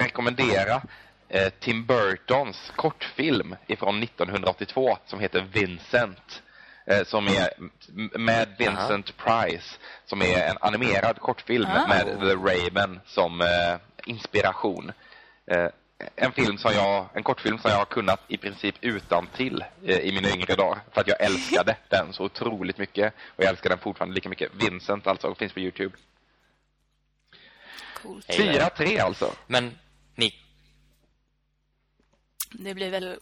rekommendera eh, Tim Burtons kortfilm ifrån 1982 som heter Vincent. Eh, som är med Vincent Price som är en animerad kortfilm Ah. med The Raven som eh, inspiration. Eh, en film som jag, en kortfilm som jag har kunnat i princip utan till eh, i mina yngre dagar. För att jag älskade [laughs] den så otroligt mycket. Och jag älskar den fortfarande lika mycket. Vincent alltså, finns på Youtube. coolt. Jag gillar det. 4-3 alltså. Men ni... Det blir väl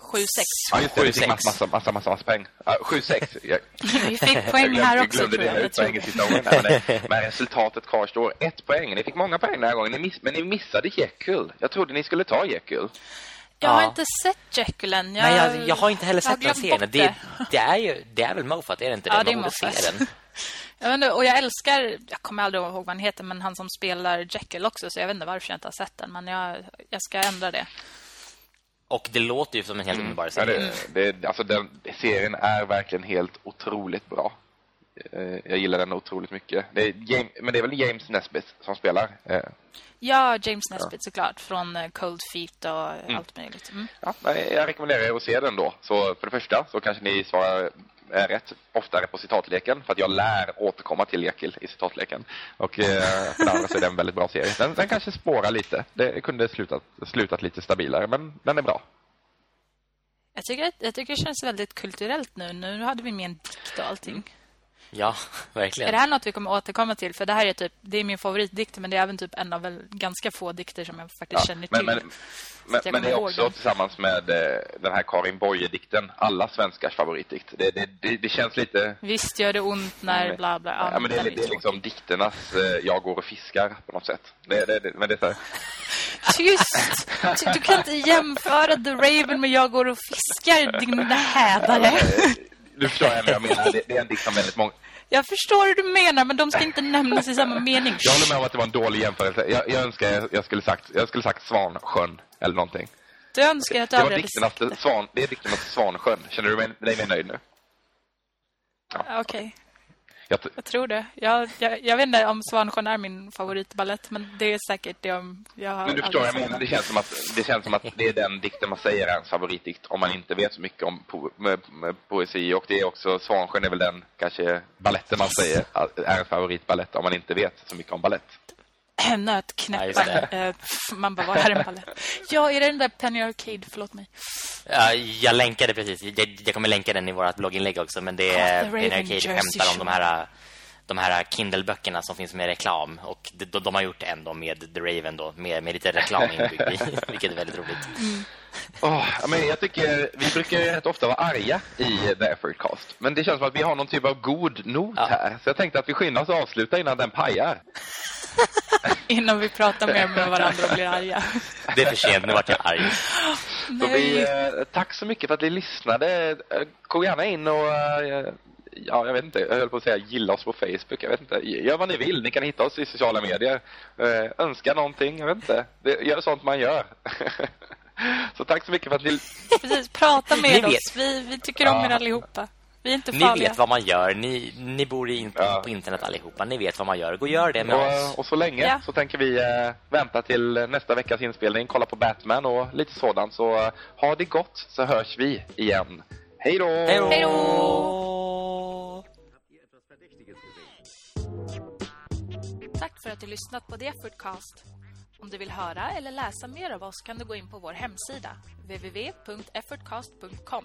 7-6. Ja, just det. Vi 7-6. fick massa, massa, massa, massa, massa poäng. Ja, 7-6. Jag, [laughs] Vi fick poäng jag här glömde, också glömde tror jag. jag tror det. sista gången. Men, men resultatet kvarstår. Ett poäng. Ni fick många poäng den här gången. Ni miss, men ni missade Jekyll. Jag trodde ni skulle ta Jekyll. Jag har Ja. inte sett Jekyll än. Jag, Nej, jag, jag har inte heller jag sett den serien. Det, det, är ju, det är väl Moffat, är det inte det? Ja, det är se Moffat. den. Jag vet inte, och jag älskar, jag kommer aldrig ihåg vad han heter, men han som spelar Jekyll också, så jag vet inte varför jag inte har sett den, men jag, jag ska ändra det. Och det låter ju som en helt underbar Ja, serie. det, det, alltså den, serien är verkligen helt otroligt bra. Eh, Jag gillar den otroligt mycket. Det är James, men det är väl James Nesbitt som spelar? Eh, Ja, James Nesbitt såklart, från eh, Cold Feet och allt möjligt. Mm. Ja, jag rekommenderar er att se den då. Så för det första så kanske ni svarar rätt oftare på citatleken för att jag lär återkomma till Jekyll i citatleken. Och eh, för det andra så är det en väldigt bra serie. Den, den kanske spårar lite. Det kunde slutat, slutat lite stabilare, men den är bra. Jag, tycker, jag tycker det känns väldigt kulturellt nu. Nu hade vi med en dikt och allting. Ja, [laughs] Är verkligen. det här något vi kommer återkomma till? För det här är typ, det är min favoritdikt, men det är även typ en av väl ganska få dikter som jag faktiskt känner till. men, men, men, det är också den. tillsammans med eh, den här Karin Boye-dikten, alla svenskars favoritdikt. Det, det, det, det känns lite... Visst gör det ont när bla bla. Ja, men det, är, det är liksom dikternas eh, Jag går och fiskar på något sätt. Det, det, det, men det är så här, [laughs] tyst! Du, du kan inte jämföra The Raven med Jag går och fiskar, din [laughs] hädare. Du förstår vad jag menar. Det, det är en dikt som väldigt många... Jag förstår hur du menar, men de ska inte nämnas i samma mening. Jag håller med om att det var en dålig jämförelse. Jag, jag önskar jag, jag skulle sagt jag skulle sagt Svansjön eller någonting. Du önskar att du Det aldrig hade det. Svan, det är dikten efter Svansjön. Känner du dig mer nöjd nu? Okej, Jag, jag tror det. Jag, jag, jag vet inte om Svansjön är min favoritballett, men det är säkert det om jag har men du förstår, jag menar, det känns, som att, det känns som att det är den dikten man säger är ens favoritdikt om man inte vet så mycket om po med, med poesi. Och det är också, Svansjön är väl den kanske balletten man säger är ens favoritballett om man inte vet så mycket om ballett. [clears throat] Ja, just Nötknäppare. Eh, Man bara, vad är en ballett? Ja, är det den där Penny Arcade? Förlåt mig. Ja, jag länkade precis. Jag, jag kommer länka den i vårt blogginlägg också. Men det är Raven Penny Arcade Jersey skämtar om de här, de här Kindle-böckerna som finns med reklam. Och de, de har gjort en då med The Raven då, med, med lite reklam inbyggd i, [laughs] vilket är väldigt roligt. Åh, ja, men jag tycker vi brukar ju rätt ofta vara arga i The Effort Cast. Men det känns som att vi har någon typ av god not Ja. här. Så jag tänkte att vi skyndar oss att avsluta innan den pajar. [laughs] Innan vi pratar mer med varandra och blir arga. Det är för sent, nu vart jag arg. Så vi, eh, tack så mycket för att ni lyssnade. Eh, Gå gärna in och eh, ja, jag vet inte, jag höll på att säga gilla oss på Facebook. Jag vet inte, gör vad ni vill. Ni kan hitta oss i sociala medier. Eh, önska någonting, jag vet inte. Det, gör sånt man gör. [laughs] så tack så mycket för att ni... Precis, prata Ni med vet. oss. Vi, vi tycker om Ja. er allihopa. Vi är inte Ni vet vad man gör. Ni, ni bor in på, Ja. på internet allihopa. Ni vet vad man gör. Gå och gör det med Och, oss. och så länge Ja. så tänker vi eh, vänta till nästa veckas inspelning, kolla på Batman och lite sådant. Så eh, ha det gott så hörs vi igen. Hej då! Hej då! Hej då! Tack för att du lyssnat på The Effortcast. Om du vill höra eller läsa mer av oss kan du gå in på vår hemsida www.effortcast.com.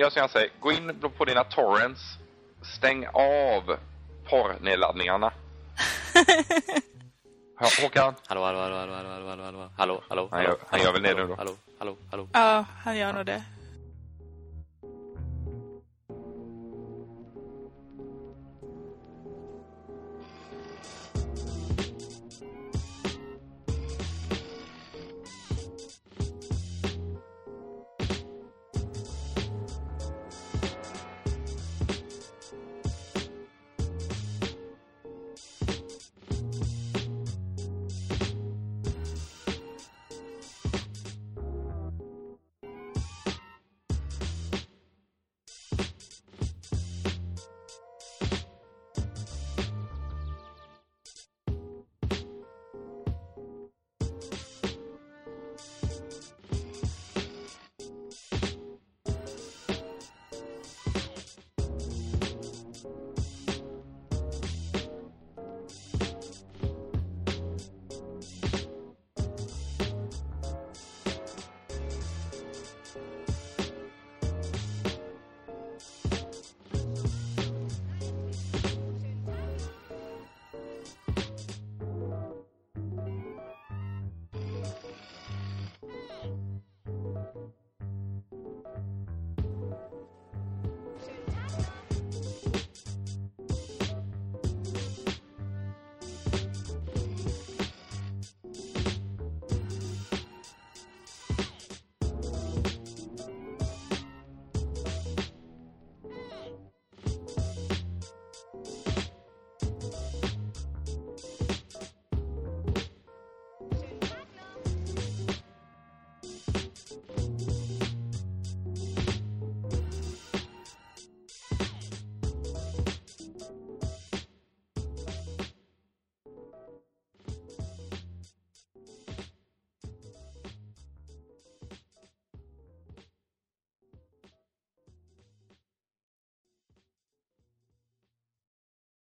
Gör som jag säger. Gå in på dina torrents. Stäng av porrnedladdningarna. [laughs] Håkan? Hallå, hallå, hallå, hallå, hallå, hallå, hallå, hallå, hallå, Han gör- han gör väl det nu då? Hallå, hallå, hallå. Ja, han gör nog det.